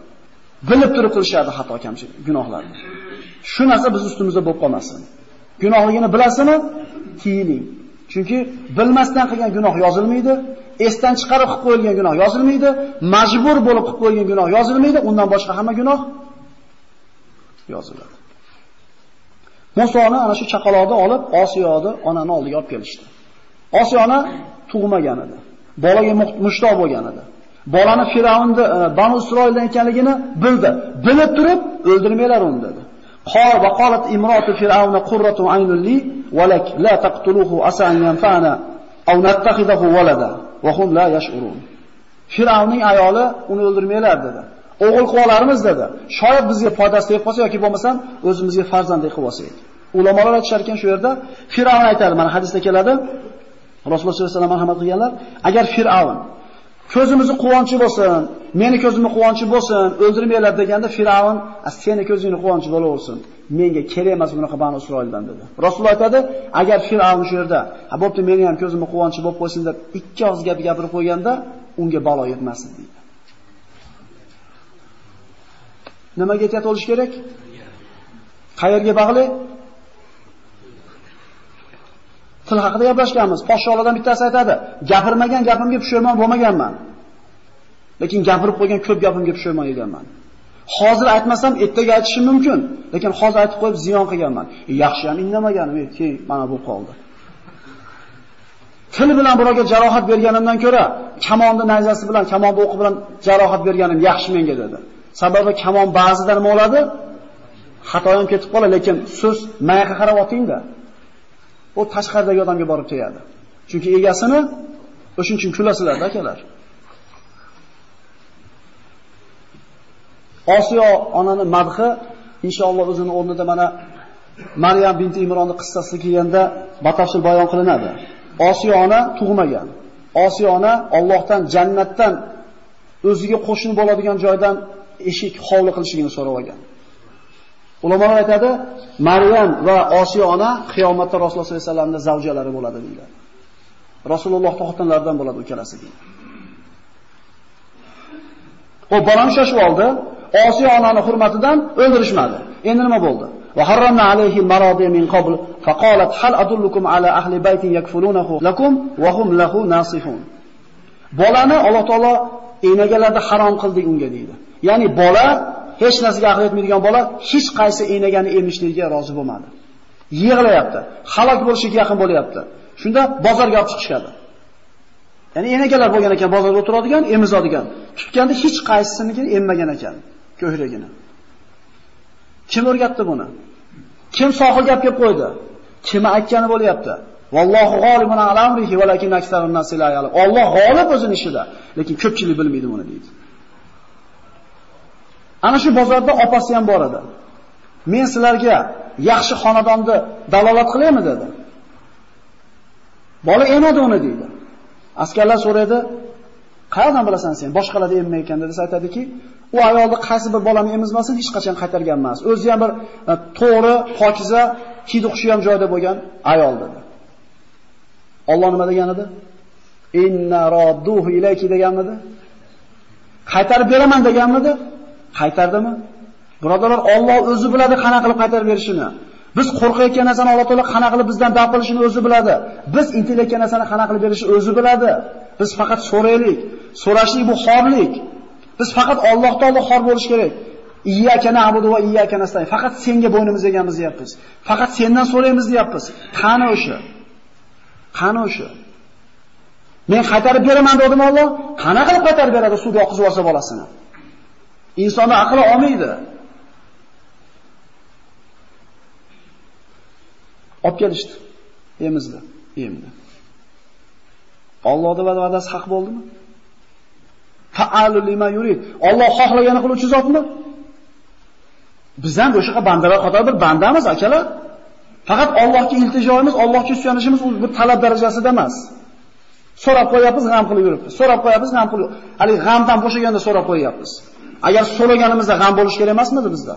Bilib turib qilishadi xato kamchilik, gunohlarni. Shu narsa biz ustimizda bo'lib qolmasin. Gunohligini bilasizmi? Tiyiling. Chunki bilmasdan qilgan gunoh yozilmaydi, esdan chiqarib qilib qo'yilgan gunoh yozilmaydi, majbur bo'lib qilib qo'yilgan gunoh yozilmaydi, undan boshqa hamma gunoh yoziladi. Musoni ana shu chaqaloqni olib Osiyoni onani oldiga olib kelishdi. Osiyona tug'magan edi. Bolaga mushtoq bo'lgan edi. Bolani Firavnni e, Banu Isroildan ekanligini bildi. Bilib turib o'ldirmanglar uni dedi. Qol va qolat imrotu fir'avna qurratu aynul li walak la taqtuluhu asa an yanfa'ana aw nattakhidahu walada wa hum la yash'urun. Firavnning ayoli uni o'ldirmanglar dedi. O'g'il qilib dedi. Shoyat bizga foydasi tegib qolsa yoki bo'lmasam o'zimizga farzandlik qilib olsak. Ulamolar aytishar ekan shu yerda Firavn aytadi, mana hadisda keladi. Rasululloh sollallohu alayhi vasallam marhamat qilganlar, agar Firavn ko'zimizni quvonchi bo'lsin, meni ko'zimni quvonchi bo'lsin, o'ldirmanglar deganda Firavn, "Seni ko'zingni quvonchi bo'laversin. Menga kerak emas bunaqa Banu Isroildan" dedi. Rasululloh aytadi, agar Firavn shu yerda, "Ha, bo'pti, meni ham ko'zimni quvonchi bo'lib qo'ysin" deb ikki og'iz gap gapirib qo'yganda, unga balo yetmasdi deydi. Nimaga ehtiyot bo'lish kerak? Qayerga bog'liq? Til haqida gaplashganmiz. Podsholardan bittasi aytadi, gapirmagan gapimga pushaymon bo'lmaganman. Lekin gapirib qo'ygan ko'p gapimga pushaymon yeganman. Hozir aytmasam ertaga aytishim mumkin, lekin hozir aytib qo'yib ziyon qilganman. E, yaxshi ham indamaganim, e, keyin mana bu qoldi. Til bilan birovga jarohat berganimdan ko'ra, kamonni nayzasi bilan, kamon o'qi bilan jarohat berganim yaxshi menga dedi. Sababi kamon ba'zida nima bo'ladi? Xato ham ketib qoladi, lekin so'z mayqa qarab otingda. U tashqaridagi odamga borib tegadi. Chunki egasini o'shuning uchun kulasizlar akalar. Osiyo onani madhi inshaalloh o'zini o'rnida mana Maryam binti Imronning qissasi kelganda batafsil bayon qilinadi. Osiyo ona tug'magan. Osiyo ona Allohdan jannatdan o'ziga qo'shni bo'ladigan joydan eshik hovli qilishligini so'rab olgan. Ulamolar aytadi, Maryam va Osiyo ona qiyomatda Rasululloh sollallohu alayhi vasallamning zavjalari bo'ladi deyiladi. Rasululloh xotinlaridan bo'ladi ikkalasi deydi. Xo'p, bolani shoshib oldi. Osiyo onani hurmatidan o'ldirishmadi. Endi nima bo'ldi? Va harramna alayhi maradi min qabl faqalat hal adullukum ala ahli baytin yakfulunahu lakum wa hum lahu nasihun. Bolani Alloh taolo enagalarda harom qildik unga deydi. Ya'ni bola hech narsaga aql yetmaydigan bola hech qaysi enagani emishligiga rozi bo'lmadi. Yig'layapti, halok bo'lishiga yaqin bo'lyapti. Shunda bozorga olib chiqishadi. Ya'ni enagalar bo'lgan ekan bozorda o'tiradigan, emizadigan. Tutganda hech qaysisini emmagan ekan ko'hragini. Kim o'rgatdi buni? Kim sohilga olib kelib qo'ydi? Kim aytgani bo'lyapti? Vallohu g'olibun ala amrihi valakin aksarun nasi la ya'lam. Alloh g'olib o'zining ishida, lekin ko'pchilik bilmaydi buni deydi. Ana shu bozorda opasi ham bor edi. Men sizlarga yaxshi xonadonni dalolat qilaymi dedi. Bola emadi uni deydi. Askarlar so'raydi, "Qayerdan bilasan sen? Boshqalarda emmay ekan" desa aytadiki, u ayolni qaysi bir bolani emizmasin hech qachon qaytargan emas. O'zi ham bir e, to'g'ri, pokiza, hidi xushi ham joyda bo'lgan ayol dedi. Alloh nima degan edi? Inna radduhu ilayki deganmidi? Qaytarib beraman deganmidi? Qaytardimi? Birodarlar, Alloh o'zi biladi qana qilib qaytarib berishini. Biz qo'rqayotgan narsani Alloh taolo qana qilib bizdan daf qilishini o'zi biladi. Biz intilayotgan narsani qana qilib berishini o'zi biladi. Biz faqat so'raylik. So'rashlik bu xorlik. Biz faqat Alloh taolo xor bo'lish kerak. Iyyaka na'budu va iyyaka nasta'in. Faqat senga bo'ynimiz egamiz deyapmiz. Faqat sendan so'raymiz deyapmiz. Qani o'sha? Qani o'sha? Men qaytarib beraman dedim Alloh. Qana qilib qaytarib beradi suvga oqizib olsa bolasini? Insonni aqli olmaydi. Olib kelishdi. Emizdi, emdi. Allohning va'dasi haq bo'ldimi? Fa'alu lima yurid. Alloh xohlagani qiluvchi zotmi? Biz ham o'shaqa bandalar qatoridir, bandamiz, akalar. Faqat Allohga iltijoimiz, Allohga suyanishimiz bu bir talab darajasida emas. So'rab qo'yapmiz, g'am qilib yuribmiz. So'rab qo'yapmiz, g'am qilib. Hali g'amdan bo'shaganda so'rab qo'yapmiz. Agar so'raganimizda g'am bo'lish kerak emasmidi bizda?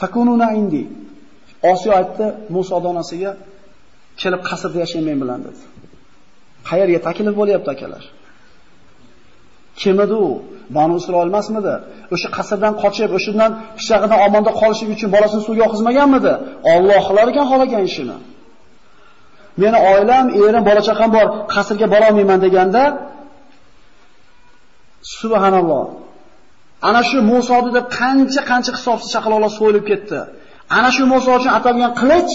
Takununa indi. Osiyo aytdi Musa donasiga kelib qasrda yashang men bilan dedi. Qayerga taklif bo'lyapti akalar? Kim edi u? Banu Isroil emasmidi? O'sha qasrdan qochib, o'shandan pishag'idan omonda qolishi uchun bolasini suvga oqizmaganmidi? Alloh qilar ekan xolagan ishini. Meni oilam, erim, bola chaqam bor, qasrga bora olmayman deganda subhanalloh. Ana shu Muso deb qancha-qancha hisobsiz chaqaloqlar so'yilib ketdi. Ana shu Muso uchun atalgan qilich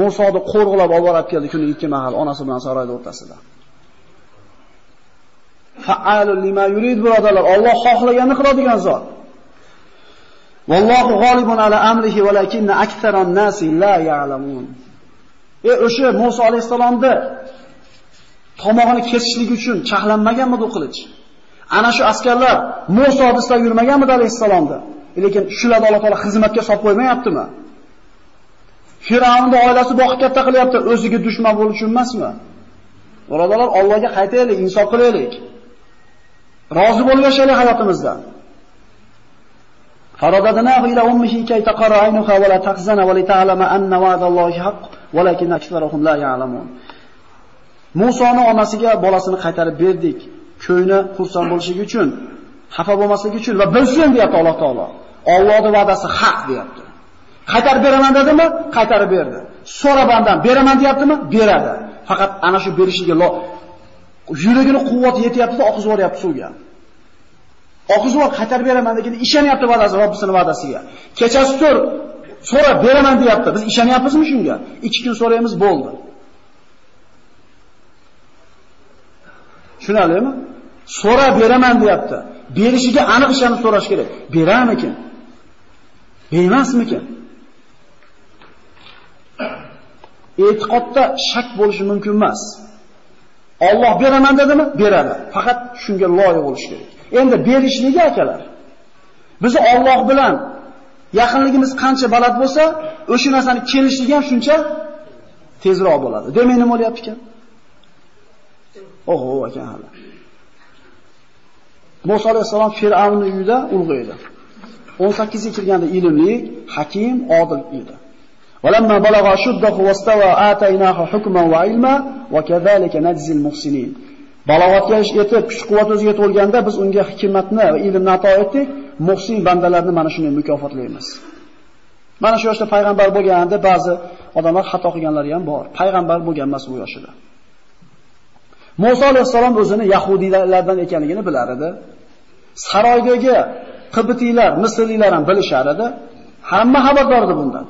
Musoni qo'rg'ilab olib borib keldi kuni ikki mahal onasi bilan saroyda o'rtasida. Fa'alul lima yurid birodarlar, Alloh xohlaganini qiladigan zot. Vallohu g'olibun ala amrihi valakinna aktharan nasi la ya'lamun. E o'sha Musa alayhisalomni tomog'ini kesishlik uchun chaqlanmaganmi bu qilich? Ana shu askarlar Musa odisda yurmaganmi alayhisalomda? Lekin shularni Alloh taolo xizmatga solib qo'ymayaptimi? Firavnning oilasi boqib katta qilyapti, o'ziga dushman bo'lish uchun emasmi? Birodarlar, Allohga qaytaylik, insof qilaylik. Rozi bo'lib yashaylik hayotimizda. Faradadnahu ila ummihi kay taqarra aynuha wala la tahzana wa ta'lama anna wa'dallohi haqq, walakin aktharuhum la ya'lamun. Musoni onasiga bolasini qaytarib berdik. Ko'yni xursand bo'lishi uchun, xafa bo'lmasligi uchun va bilsin deyapti Alloh taolo. Allohning va'dasi haq deyapti. Qaytarib beraman dedimi? Qaytarib berdi. So'ra bandan beraman deyaptimi? Beradi. Faqat ana shu berishiga yuragini quvvati yetyapti-da, oqizib yuboryapti suvga. Oqizib yuborib qaytarib beraman degan ishonyapti va'dasi Robbisining va'dasiga. Kechasi tur so'rab beraman deyapti. Biz ishonyapmizmi shunga? 2 kun so'raymiz bo'ldi. Tushunarlimi? So'rab beraman deyapti. Berishiga aniq ishonib so'rash kerak. Beramikin? Bermasmikin? E'tiqodda shak bo'lishi mumkin emas. Alloh beraman dedimi? Beradi. Faqat shunga loyiq bo'lish kerak. Endi berishligi akalar. Biz Alloh bilan yaqinligimiz qancha baland bo'lsa, o'sha narsani kelishligi ham shuncha tezroq bo'ladi. Demak nima bo'lyapti ekan? Oho, ekan hali. Musa alayhisalom Fir'avnning uyida ulg'aydi. 18 ga kirganda ilmli, hakim, odil edi. ولما بلغ شده واستوى آتيناه حكما وعلما وكذلك نجزي المحسنين Balog'atga yetib, kuch-quvvat o'ziga to'lganda biz unga hikmatni va ilmni ato etdik. Muhsin bandalarni mana shunday mukofotlaymiz. Mana shu yoshda payg'ambar bo'lganda ba'zi odamlar xato qilganlari ham bor. Payg'ambar bo'lgan emas u yoshida. Musa alayhisalom o'zini yahudiylardan ekanligini bilar edi. Saroydagi qibtiylar, misrliklar ham bilishar edi. Hamma xabardor edi bundan.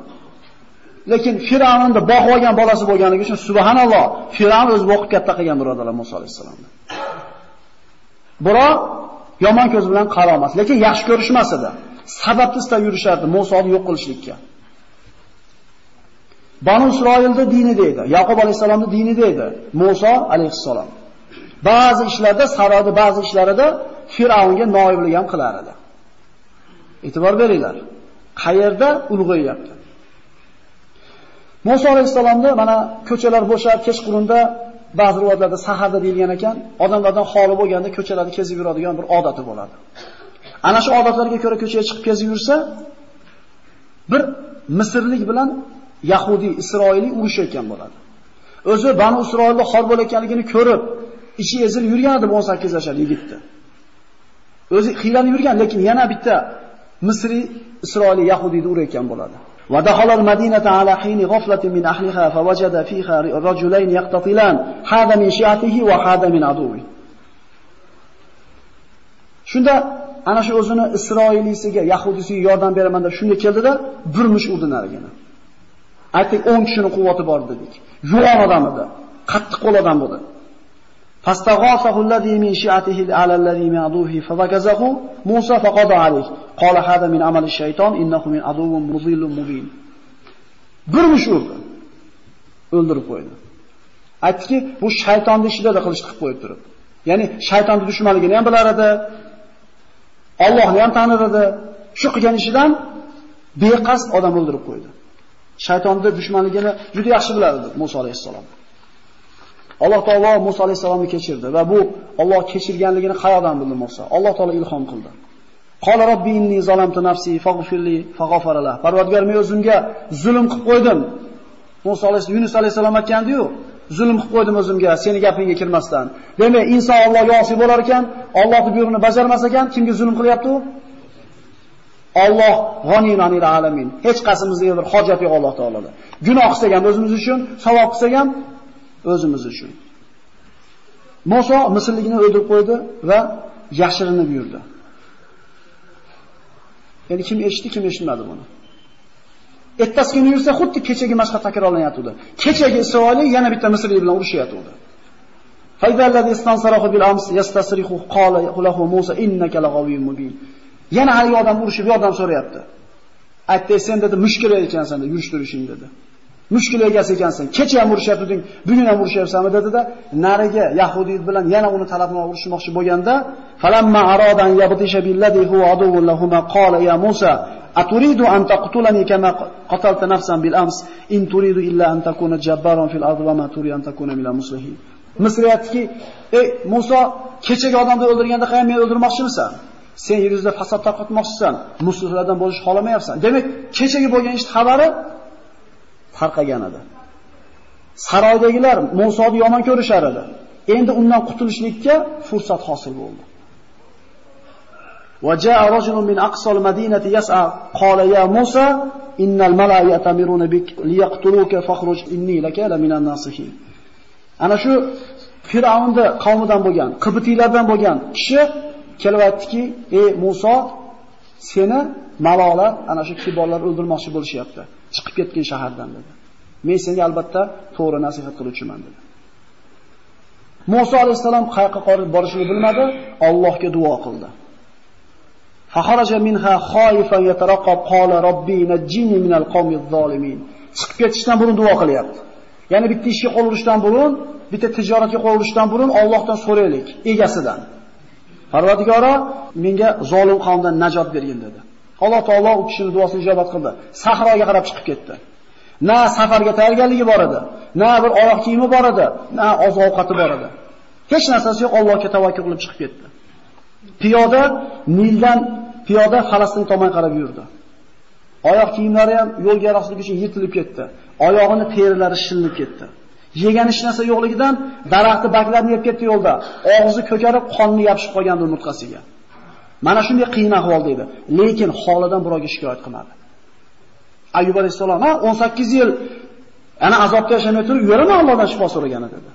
Lekin Firavnning boqib olgan bolasi bo'lganligi uchun subhanalloh, Firavn o'zi boqib katta qilgan birodarlar Musa alayhisalomni. Biroq yomon ko'z bilan qaramas, lekin yaxshi ko'rishmas edi. Sababni istab yurishardi Musoni yo'q qilishlikka. Banu Isroilni dini deydi, Yaqub alayhisalomning dini deydi, Musa alayhisalom. Ba'zi ishlarda, saroyda ba'zi ishlarida Firavnga noiblik ham qilar edi. E'tibor beringlar. Qayerda ulg'ayyapti? Musa alayhisalomda mana ko'chalar bo'shab, kechqurunda ba'zi rivoyatlarda saharda deyilgan ekan, odamlardan xoli bo'lganda ko'chalarni kezib yuradigan bir odati bo'ladi. Ana shu odatlarga ko'ra ko'chaga chiqib kezib yursa, bir Misrlik bilan Yahudi, Isroiliy urushayotgan bo'ladi. O'zi Banu Isroilda xor bo'layotganligini ko'rib, ichi ezilib yurgan edi 18 yoshli yigitni. O'zi xiylanib yurgan, lekin yana bitta Misri, Isroiliy Yahudiyni urayotgan bo'ladi. ودخل المدينة على حين غفلة من أهلها فوجد فيها رجلين يقتتلان هذا من شيعته وهذا من عدوه Shunda ana shu o'zini Isroiliysiga, Yahudisiga yordam beraman deb shunga keldida, bir mush urdi narigini. Aytdik 10 kishining quvvati bor dedik. Yo'g'on odam edi. Qattiq qo'l odam bo'ldi. فاستغاثه الذي من شيعته على الذي من عدوه فوكزه موسى فقضى عليه قال هذا من عمل الشيطان إنه من عدو مضل مبين bir mush urdi o'ldirib qo'ydi aytdiki bu shaytonni ishida da qilish qilib qo'yib turib ya'ni shaytonni dushmanligini ham bilar edi Allohni ham tanir edi shu qilgan ishidan beqasd odam o'ldirib qo'ydi shaytonni dushmanligini juda yaxshi bilar edi Musa alayhissalom Alloh taolo Musa alayhisalomni kechirdi va bu Alloh kechirganligini qayoqdan bildi Musa? Alloh taolo ilhom qildi. Qala robbi inni zalamtu nafsi faghfirli faghfara la. Parvardigor men o'zimga zulm qilib qo'ydim. Musa alayhisalom Yunus alayhisalom aytgandi-yu, zulm qilib qo'ydim o'zimga, seni gapingga kirmasdan. Demak, inson Allohga osiy bo'lar ekan, Allohning buyrug'ini bajarmas ekan, kimga zulm qilyapti u? Alloh g'oniyun anil alamin. Hech qasimizga bir hojat yo'q Alloh taolada. Gunoh qilsak ham o'zimiz uchun, savob qilsak ham o'zimiz uchun. Musa misrligini o'ldirib qo'ydi va yashirinib yurdi. Ya'ni kim eshitdi, kim eshitmadi buni? Ertasi kuni yursa xuddi kechagi mashqa takrorlanayotdi. Kechagi Isroillik yana bitta Misrlik bilan urushyapti. Faydalladi istansarahu bil ams yastasrihu qala qulahu Musa innaka laghawiyyun mubin. Yana haligi odam urishib yordam so'rayapti. Aytdi, sen dedi, mushkul ekansan, yurish turishing dedi. Mushkul egasi ekansan kecha ham urishyapti deding bugun ham urishyapsanmi dedida nariga yahudiy bilan yana uni talabini urushmoqchi bo'lganda falamma arodan yabtisha billadhi huwa aduwwun lahum qala ya musa aturidu an taqtulani kama qatalta nafsan bil ams in turidu illa an takuna jabbaron fil ardi wa ma turidu an takuna minal muslihin Misr aytdiki, "Ey Musa, kechagi odamni o'ldirganda ham meni o'ldirmoqchimisan? Sen yer yuzida fasod tarqatmoqchisan, musulmonlardan bo'lish xolamayapsan. Demak, kechagi bo'lgan ish xabari tarqagan edi. Saroydagilar Musoni yomon ko'rishar edi. Endi undan qutulishlikka fursat hosil bo'ldi. وجاء رجل من أقصى المدينة يسعى قال يا موسى إن الملأ يأتمرون بك ليقتلوك فاخرج إني لك لمن الناصحين Ana shu Fir'avnda qavmidan bo'lgan, Qibtiylardan bo'lgan kishi kelib aytdiki, "Ey Musa, seni malolar ana shu kiborlar o'ldirmoqchi bo'lishyapti. Chiqib ketgan shahardan" dedi. Men senga albatta to'g'ri nasihat qiluvchiman dedi. Musa alayhisalom qayoqqa qorib borishini bilmadi, Allohga duo qildi. Fakharaja minha khaifan yataraqab qala robbi najjini minal qawmiz zolimin. Chiqib ketishdan burun duo qilyapti. Ya'ni bitta ishga qo'l urishdan burun, bitta tijoratga qo'l urishdan burun Allohdan so'raylik, egasidan. Parvardigoro menga zolim qavmdan najot bergin dedi. Alloh taolo u kishining duosini ijobat qildi. Sahroga qarab chiqib ketdi. Na safarga tayyorgarligi bor edi, na bir oyoq kiyimi bor edi, na oziq-ovqati bor edi. Hech narsasi yo'q, Allohga tavakkul qilib chiqib ketdi. Piyoda Nildan piyoda Falastin tomon qarab yurdi. Oyoq kiyimlari ham yo'lga yaroqsizlik uchun yirtilib ketdi. Oyog'ini terilari shilinib ketdi. Yegan hech narsa yo'qligidan daraxtni baklarini yeb ketdi yo'lda. Og'zi ko'karib, qonni yopishib qolgandi umurtqasiga. Mana shunday qiyin ahvolda edi. Lekin holidan birovga shikoyat qilmadi. Ayyub alayhisalom 18 yil ana azobda yashamay turib, yuraman Allohdan shifo so'ragan dedi.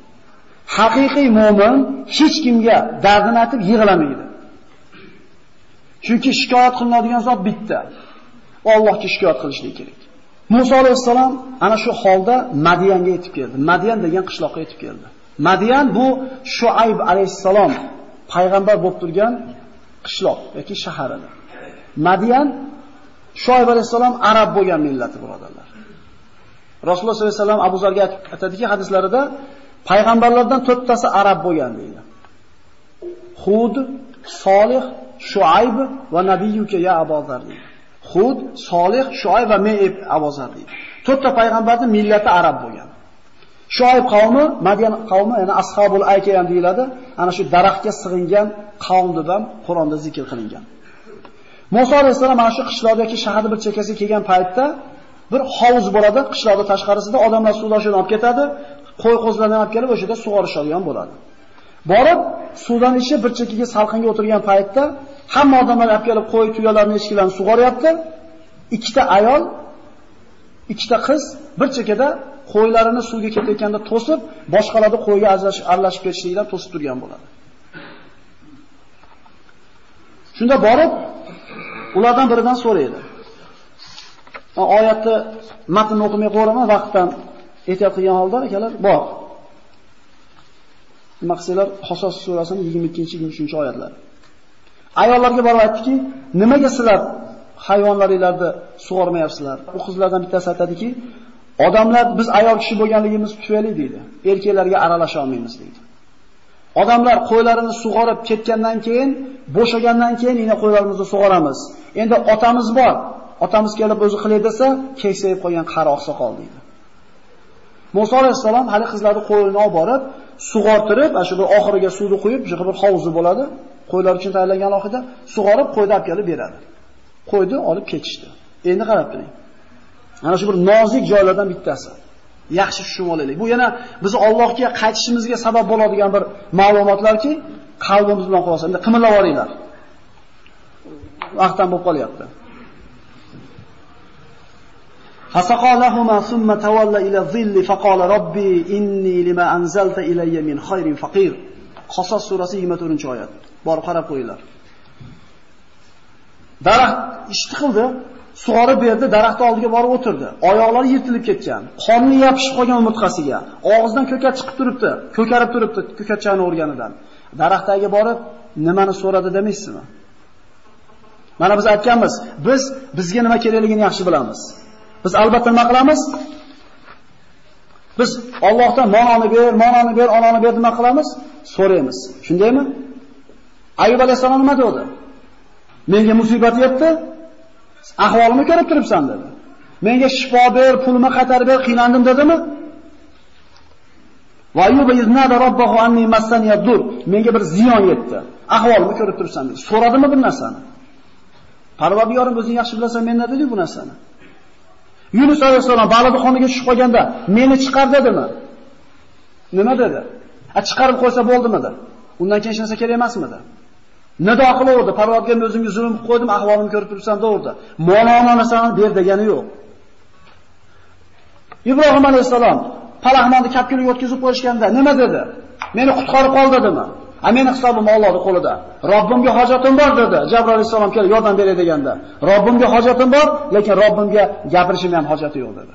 Haqiqiy mu'min hech kimga dardini aytib yig'lamaydi. Chunki shikoyat qilinadigan zot bitta. Allohga shikoyat qilishlik kerak. Musa alayhisalom ana shu holda Madiyanga yetib keldi. Madiyan degan qishloqqa yetib keldi. Madiyan bu Shuayb alayhisalom payg'ambar bo'lib turgan qishloq yoki shaharini. Madian Madiyan alayhisalom arab bo'lgan millati birodarlar. Rasululloh sollallohu alayhi vasallam Abu Zarga aytadiki hadislarida payg'ambarlardan to'rttasi arab bo'lgan deydi. Hud, Solih, Shuayb va nabiyuka ya Abu Zar deydi. Hud, Solih, Shuayb va Me'ib Abozar deydi. To'rtta payg'ambarning millati arab bo'lgan. Shuayb qavmi, Madian qavmi, ya'ni ashabul ayka ham deyiladi. Ana shu daraxtga sig'ingan qavm deb ham Qur'onda zikr qilingan. Musa alayhisalom mana shu qishloqdagi shaharning bir chekkasiga kelgan paytda bir hovuz bo'ladi, qishloqda tashqarisida odamlar suvdan shuni olib ketadi, qo'y qo'zlarni olib kelib o'shada sug'orishadigan bo'ladi. Borib, suvdan ichib bir chekkaga salqinga o'tirgan paytda Hamma odamlar olib kelib qo'y tuyalarni eshiklarni sug'oryapti. Ikkita ayol, ikkita qiz bir chekada qo'ylarini suvga ketayotganda to'sib, boshqalarni qo'yga aralashib ketishligidan to'sib turgan bo'ladi. Shunda borib, ulardan biridan so'raydi. Oyatni matnni o'qimay qo'raman, vaqtdan ehtiyot qilgan holda akalar, bor. Maqsadlar Qasos surasining 22-23 oyatlari. Ayollarga borib aytdiki, nimaga sizlar hayvonlaringlarni sug'ormayapsizlar? U qizlardan bittasi aytadiki, odamlar biz ayol kishi bo'lganligimiz tufayli deydi, erkaklarga aralasha olmaymiz deydi. Odamlar qo'ylarini sug'orib ketgandan keyin, bo'shagandan keyin yana qo'ylarimizni sug'oramiz. Endi otamiz bor. Otamiz kelib o'zi qilay desa, keksayib qolgan qari oqsoqol deydi. Musa alayhissalom hali qizlarni qo'yini olib borib, sug'ortirib, ana shu oxiriga suvni quyib, shu bir hovuzi bo'ladi. Qo'ylar uchun tayyorlangan alohida sug'orib, qo'yib olib kelib beradi. Qo'yni olib ketishdi. Endi qarab turing. Ana shu bir nozik joylardan bittasi. Yaxshi tushunib olaylik. Bu yana biz Allohga qaytishimizga sabab bo'ladigan bir ma'lumotlarki, qalbimiz bilan qolsa, endi qimillab olinglar. Vaqtdan bo'lib qolyapti. Fasaqalahuma summa tawalla ila zilli faqala robbi inni lima anzalta ilayya min khayrin faqir. Qasos surasi 24-oyat. Borib qarab qo'yinglar. Daraxt ishni qildi, Sug'orib berdi, daraxt oldiga borib o'tirdi. Oyoqlari yirtilib ketgan, qorni yopishib qolgan umurtqasiga, og'zidan ko'kat chiqib turibdi, ko'karib turibdi, ko'katchani o'rganidan. Daraxtdagi borib, nimani so'radi demaysizmi? Mana biz aytganmiz, biz bizga nima kerakligini yaxshi bilamiz. Biz albatta nima qilamiz? Biz Allohdan mononi ber, mononi ber, onani ber nima qilamiz? So'raymiz. Shundaymi? Ayub alayhisalom nima dedi? Menga musibat yetdi, ahvolimni ko'rib turibsan dedi. Menga shifo ber, pulni qaytarib ber, qiynandim dedimi? Va Ayyub iznada robbahu anni massani yadur. Menga bir ziyon yetdi. Ahvolimni ko'rib turibsan dedi. So'radimi bu narsani? Parvardigorim o'zing yaxshi bilasan, men nima dedi bu narsani? Yunus alayhisalom balada xoniga tushib qolganda meni chiqar dedimi? Nima dedi? A chiqarib qo'ysa bo'ldimi?di. Undan keyin hech narsa kerak emasmidi? Nido qilaverdi, Parvardigorga o'zimga zulm qilib qo'ydim, ahvolimni ko'rib turibsan deverdi. Molona narsani ber degani yo'q. Ibrohim alayhisalom palaxmonni kapkiliga o'tkazib qo'yishganda nima dedi? Meni qutqarib qol dedimi? A meni hisobim Allohning qo'lida. Robbimga hojatim bor dedi. Jabroil alayhisalom kelib yordam beray deganda, Robbimga hojatim bor, lekin Robbimga gapirishim ham hojati yo'q dedi.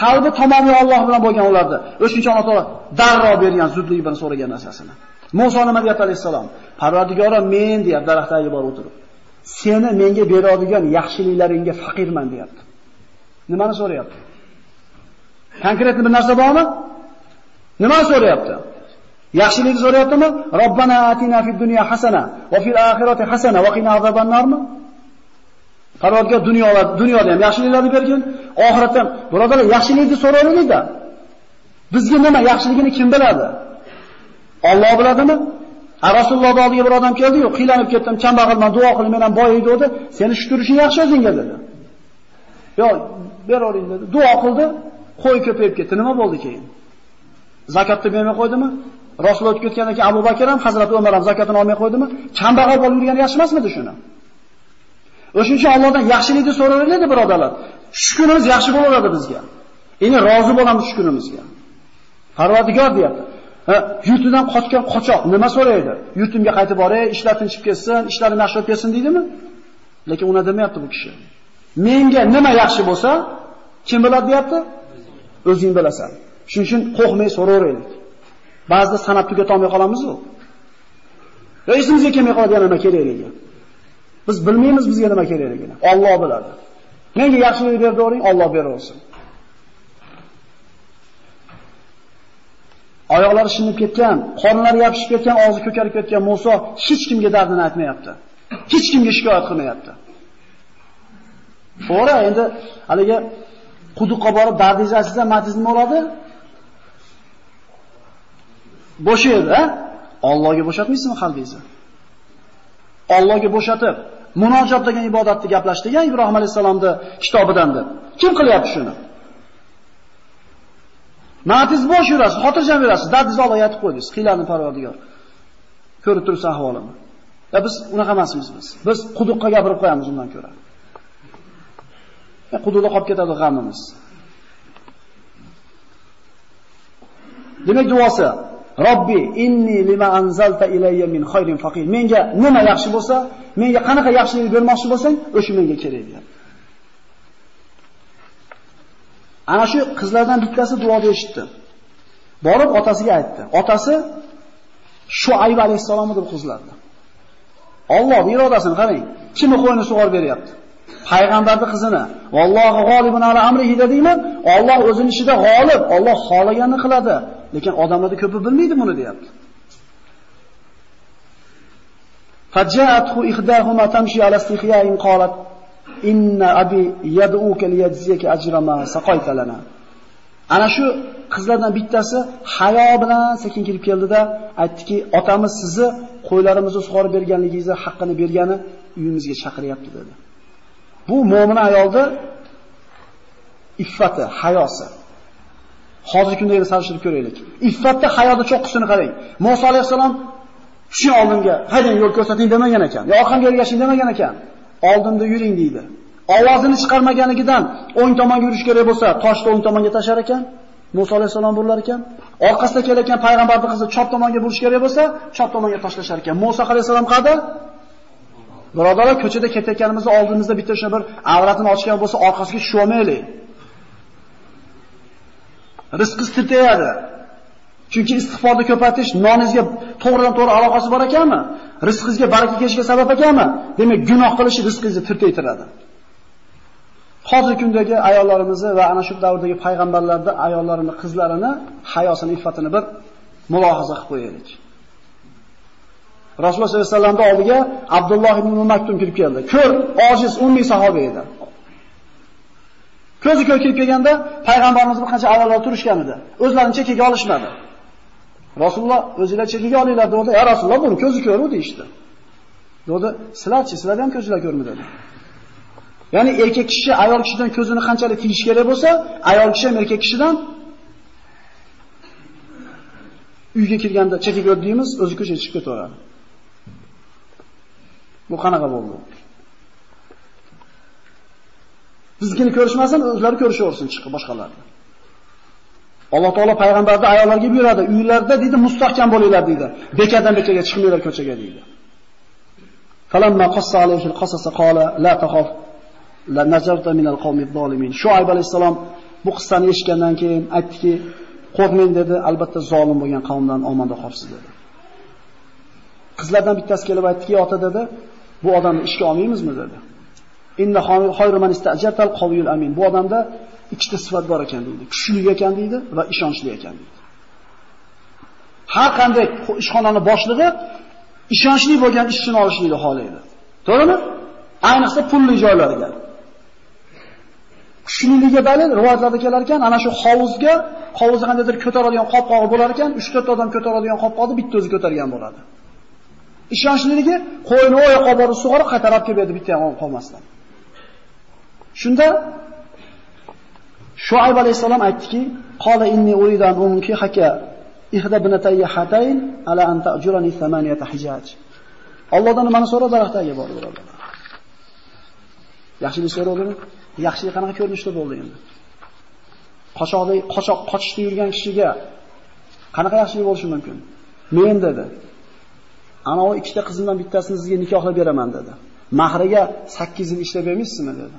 Qalbi tamomiy Alloh bilan bo'lgan ularda. O'shuncha Alloh taolo darrov bergan zudlik bilan so'ragan narsasini. Musa nima deyapti alayhisalom? Parvardigorim men deyapti daraxtdagi borib o'tirib. Seni menga beradigan yaxshiliklaringga faqirman deyapti. Nimani so'rayapti? Konkret bir narsa bormi? Nimani so'rayapti? Yaxshilikni so'rayaptimi? Robbana atina fid dunya hasana va fil oxirati hasana va qina azoban narmi? Parvardigor dunyolar, dunyoda ham yaxshiliklarni bergin, oxiratda ham. Birodarlar, yaxshilikni so'raylik-da. Bizga nima yaxshiligini kim biladi? Alloh biladimi? Ha Rasululloh oldiga bir odam keldi-yu, qiylanib ketdim, kambag'alman, duo qil, men ham boy dedi. Seni shukurishing yaxshi o'zingga dedi. Yo'q, oling dedi. Duo qildi, qo'y ko'payib ketdi. Nima bo'ldi keyin? Zakotni bermay qo'ydimi? Rasululloh o'tib ketgandan keyin Abu Bakr ham, Hazrat Umar ham zakotini olmay qo'ydimi? Kambag'al bo'lib yurgani yaxshi emasmidi shuni? O'shuning uchun Allohdan yaxshilikni so'rayveradi, birodarlar. Shukrimiz yaxshi bo'laveradi bizga. Endi rozi bo'lamiz shukrimizga. Parvardigor deyapti. Yurtidan qochgan qochoq nima so'raydi? Yurtimga qaytib boray, ishlar tinchib ketsin, ishlarim yaxshi bo'lib ketsin deydimi? Lekin uni demayapti bu kishi. Menga nima yaxshi bo'lsa, kim biladi deyapti? O'zing bilasan. Shuning uchun qo'rqmay so'raveraylik. Ba'zida sanab tugata olmay qolamiz-ku. Yo esimizga kelmay qoladigan nima kerakligi. Biz bilmaymiz bizga nima kerakligini. Alloh biladi. Menga yaxshilik berding, Alloh beraversin. Oyoqlari shinib ketgan, qornlari yopishib ketgan, og'zi ko'karib ketgan Musa hech kimga dardini aytmayapti. Hech kimga shikoyat qilmayapti. To'g'ri, endi haliga quduqqa borib dardingizni aytsa, matiz nima bo'ladi? Bo'shaydi, ha? Allohga bo'shatmaysizmi qalbingizni? Allohga bo'shatib, munojot degan ibodatni gaplashtirgan Ibrohim alayhisalomning kitobidan deb. Kim qilyapti shuni? Natiz bosh yurasiz, xotirjam yurasiz, dardingizni Alloh yetib qo'ydingiz, qiylarni Parvardigor. Ko'rib turibsiz ahvolimni. Ya biz unaqa emasmiz biz. Biz quduqqa gapirib qo'yamiz undan ko'ra. Ya quduqda qolib ketadi g'amimiz. Demak duosi Robbi inni lima anzalta ilayya min khayrin faqir. Menga nima yaxshi bo'lsa, menga qanaqa yaxshilik bermoqchi bo'lsang, o'sha menga kerak deydi. Ana shu qizlardan bittasi duoda eshitdi. Borib otasiga aytdi. Otasi Shuayb alayhisalom edi bu. Alloh irodasini qarang. Kimni qo'yni sug'or beryapti? Payg'ambarning qizini. Vallohu g'olibun ala amrihi dedingmi? Alloh o'zining ishida g'olib, Alloh xolaganini qiladi. Lekin odamlarda ko'pi bilmaydi buni deyapti. Fajja'athu ihdahuma tamshi ala istihiya'in qalat inna abi yad'uka liyajziyaka ajra ma saqayta lana. Ana shu qizlardan bittasi hayo bilan sekin kirib keldida aytdiki, otamiz sizni qo'ylarimizni sug'orib berganligingizni haqqini bergani uyimizga chaqiryapti dedi. Bu mu'min ayolda iffati, hayosi. Hozirgi kunda yana solishtirib ko'raylik. Iffatda hayoda cho'qqisini qarang. Musa alayhisalom shu oldimga haydang yo'l ko'rsating demagan ekan. Yo orqamga ergashing demagan ekan. Oldimda yuring deydi. Ovozini chiqarmaganligidan o'ng tomonga yurish kerak bo'lsa, toshni o'ng tomonga tashar ekan. Musa alayhisalom burilar ekan. Orqasida kelayotgan payg'ambarning qizi chap tomonga burish kerak bo'lsa, chap tomonga tashlashar ekan. Musa alayhisalom qada? Birodarlar, ko'chada ketayotganimizda oldimizda bitta shuna bir avratini ochgan bo'lsa, orqasiga tushib olmaylik. Rizqi tirtayadi. Chunki istig'forni ko'paytirish noningizga to'g'ridan to'g'ri aloqasi bor ekanmi? Rizqingizga baraka kelishiga sabab ekanmi? Demak, gunoh qilish rizqingizni tirtaytiradi. Hozirgi kundagi ayollarimizni va ana shu davrdagi payg'ambarlarning ayollarini, qizlarini hayosini, iffatini bir mulohaza qilib qo'yaylik. Rasululloh sollallohu alayhi vasallamning oldiga Abdulloh ibn Maktum kirib keldi. Ko'r, ojiz, ummiy sahoba edi. Ko'zi ko'r kirib kelganda payg'ambarimiz bir qancha ayollar turishgan edi. O'zlarini chekiga olishmadi. Rasululloh o'zinglar chekiga olinglar dedi. "Ya Rasululloh, buni ko'zi ko'ru" deydi. Dedi, "Sizlarchi, sizlar ham ko'zlar ko'rmi?" dedi. Ya'ni erkak kishi ayol kishidan ko'zini qanchalik tiyish kerak bo'lsa, ayol kishi ham erkak kishidan uyga kirganda chekiga o'tdiymiz, o'zi ko'chaga chiqib ketaveradi. Bu qanaqa bo'ldi? Bizgini ko'rishmasin, o'zlari ko'rishaversin chiqib boshqalarni. Alloh taolo payg'ambarda ayollarga buyuradi, uylarda deydi, mustahkam bo'linglar deydi. Bekadan bekaga chiqmanglar ko'chaga deydi. Falamma qassa alayhi al-qasasa qala la takhaf la najarta min al-qawmi zolimin. Shuayb alayhisalom bu qissani eshitgandan keyin aytdiki, qo'rqmang dedi, albatta zolim bo'lgan qavmdan omonda qolsiz dedi. Qizlardan bittasi kelib aytdiki, ota dedi, bu odamni ishga olmaymizmi dedi. Inna khayru man istajartal qawiyul amin. Bu odamda ikkita sifat bor ekan deydi. Kuchli ekan deydi va ishonchli ekan deydi. Har qanday ishxonani boshlig'i ishonchli bo'lgan ishchini olishlikni xohlaydi. To'g'rimi? Ayniqsa pulli joylarga. Kuchliligiga dalil rivoyatlarda kelar ekan, ana shu hovuzga, hovuzni qandaydir ko'taradigan qopqog'i bo'lar ekan, 3-4 odam ko'taradigan qopqoqni bitta o'zi ko'targan bo'ladi. Ishonchliligi qo'yni oyoqqa borib sug'orib qaytarib keladi bitta ham qolmasdan. Shunda Shuayb alayhisalom aytdiki, "Qala inni uridan umki haka ihda binatayya hatayn ala an ta'jurani thamaniyata hijaj." Allohdan nimani so'ra daraxtga bor birodar. Yaxshilik so'radimi? Yaxshilik qanaqa ko'rinishda bo'ldi endi? Qochoqda qochoq qochishda yurgan kishiga qanaqa yaxshilik bo'lishi mumkin? Men dedi. Ana o ikkita qizimdan bittasini sizga nikohlab beraman dedi. Mahriga 8 yil ishlab bermaysizmi dedi.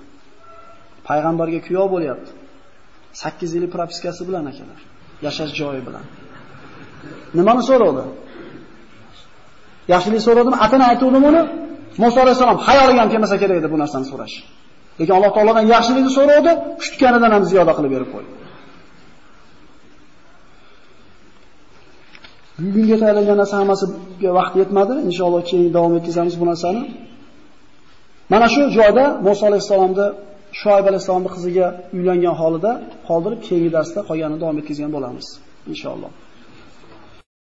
Payg'ambarga kuyov bo'lyapti. 8 yillik propiskasi bilan akalar. Yashash joyi bilan. Nimani so'radi? Yaxshilik so'radimi? Atana aytuvdim uni. Musa alayhisalom xayoliga ham kelmasa kerak edi bu narsani so'rash. Lekin Alloh taolodan yaxshilikni so'radi, kutganidan ham ziyoda qilib berib qo'ydi. Bugunga tayyorlangan narsa hammasiga vaqt yetmadi. Inshaalloh keyin davom etkazamiz bu narsani. Mana shu joyda Musa alayhisalomni Shoyib alayhisolamning qiziga uylangan holida qoldirib, keyingi darsda qolganini davom etkazgan bo'lamiz. Inshaalloh.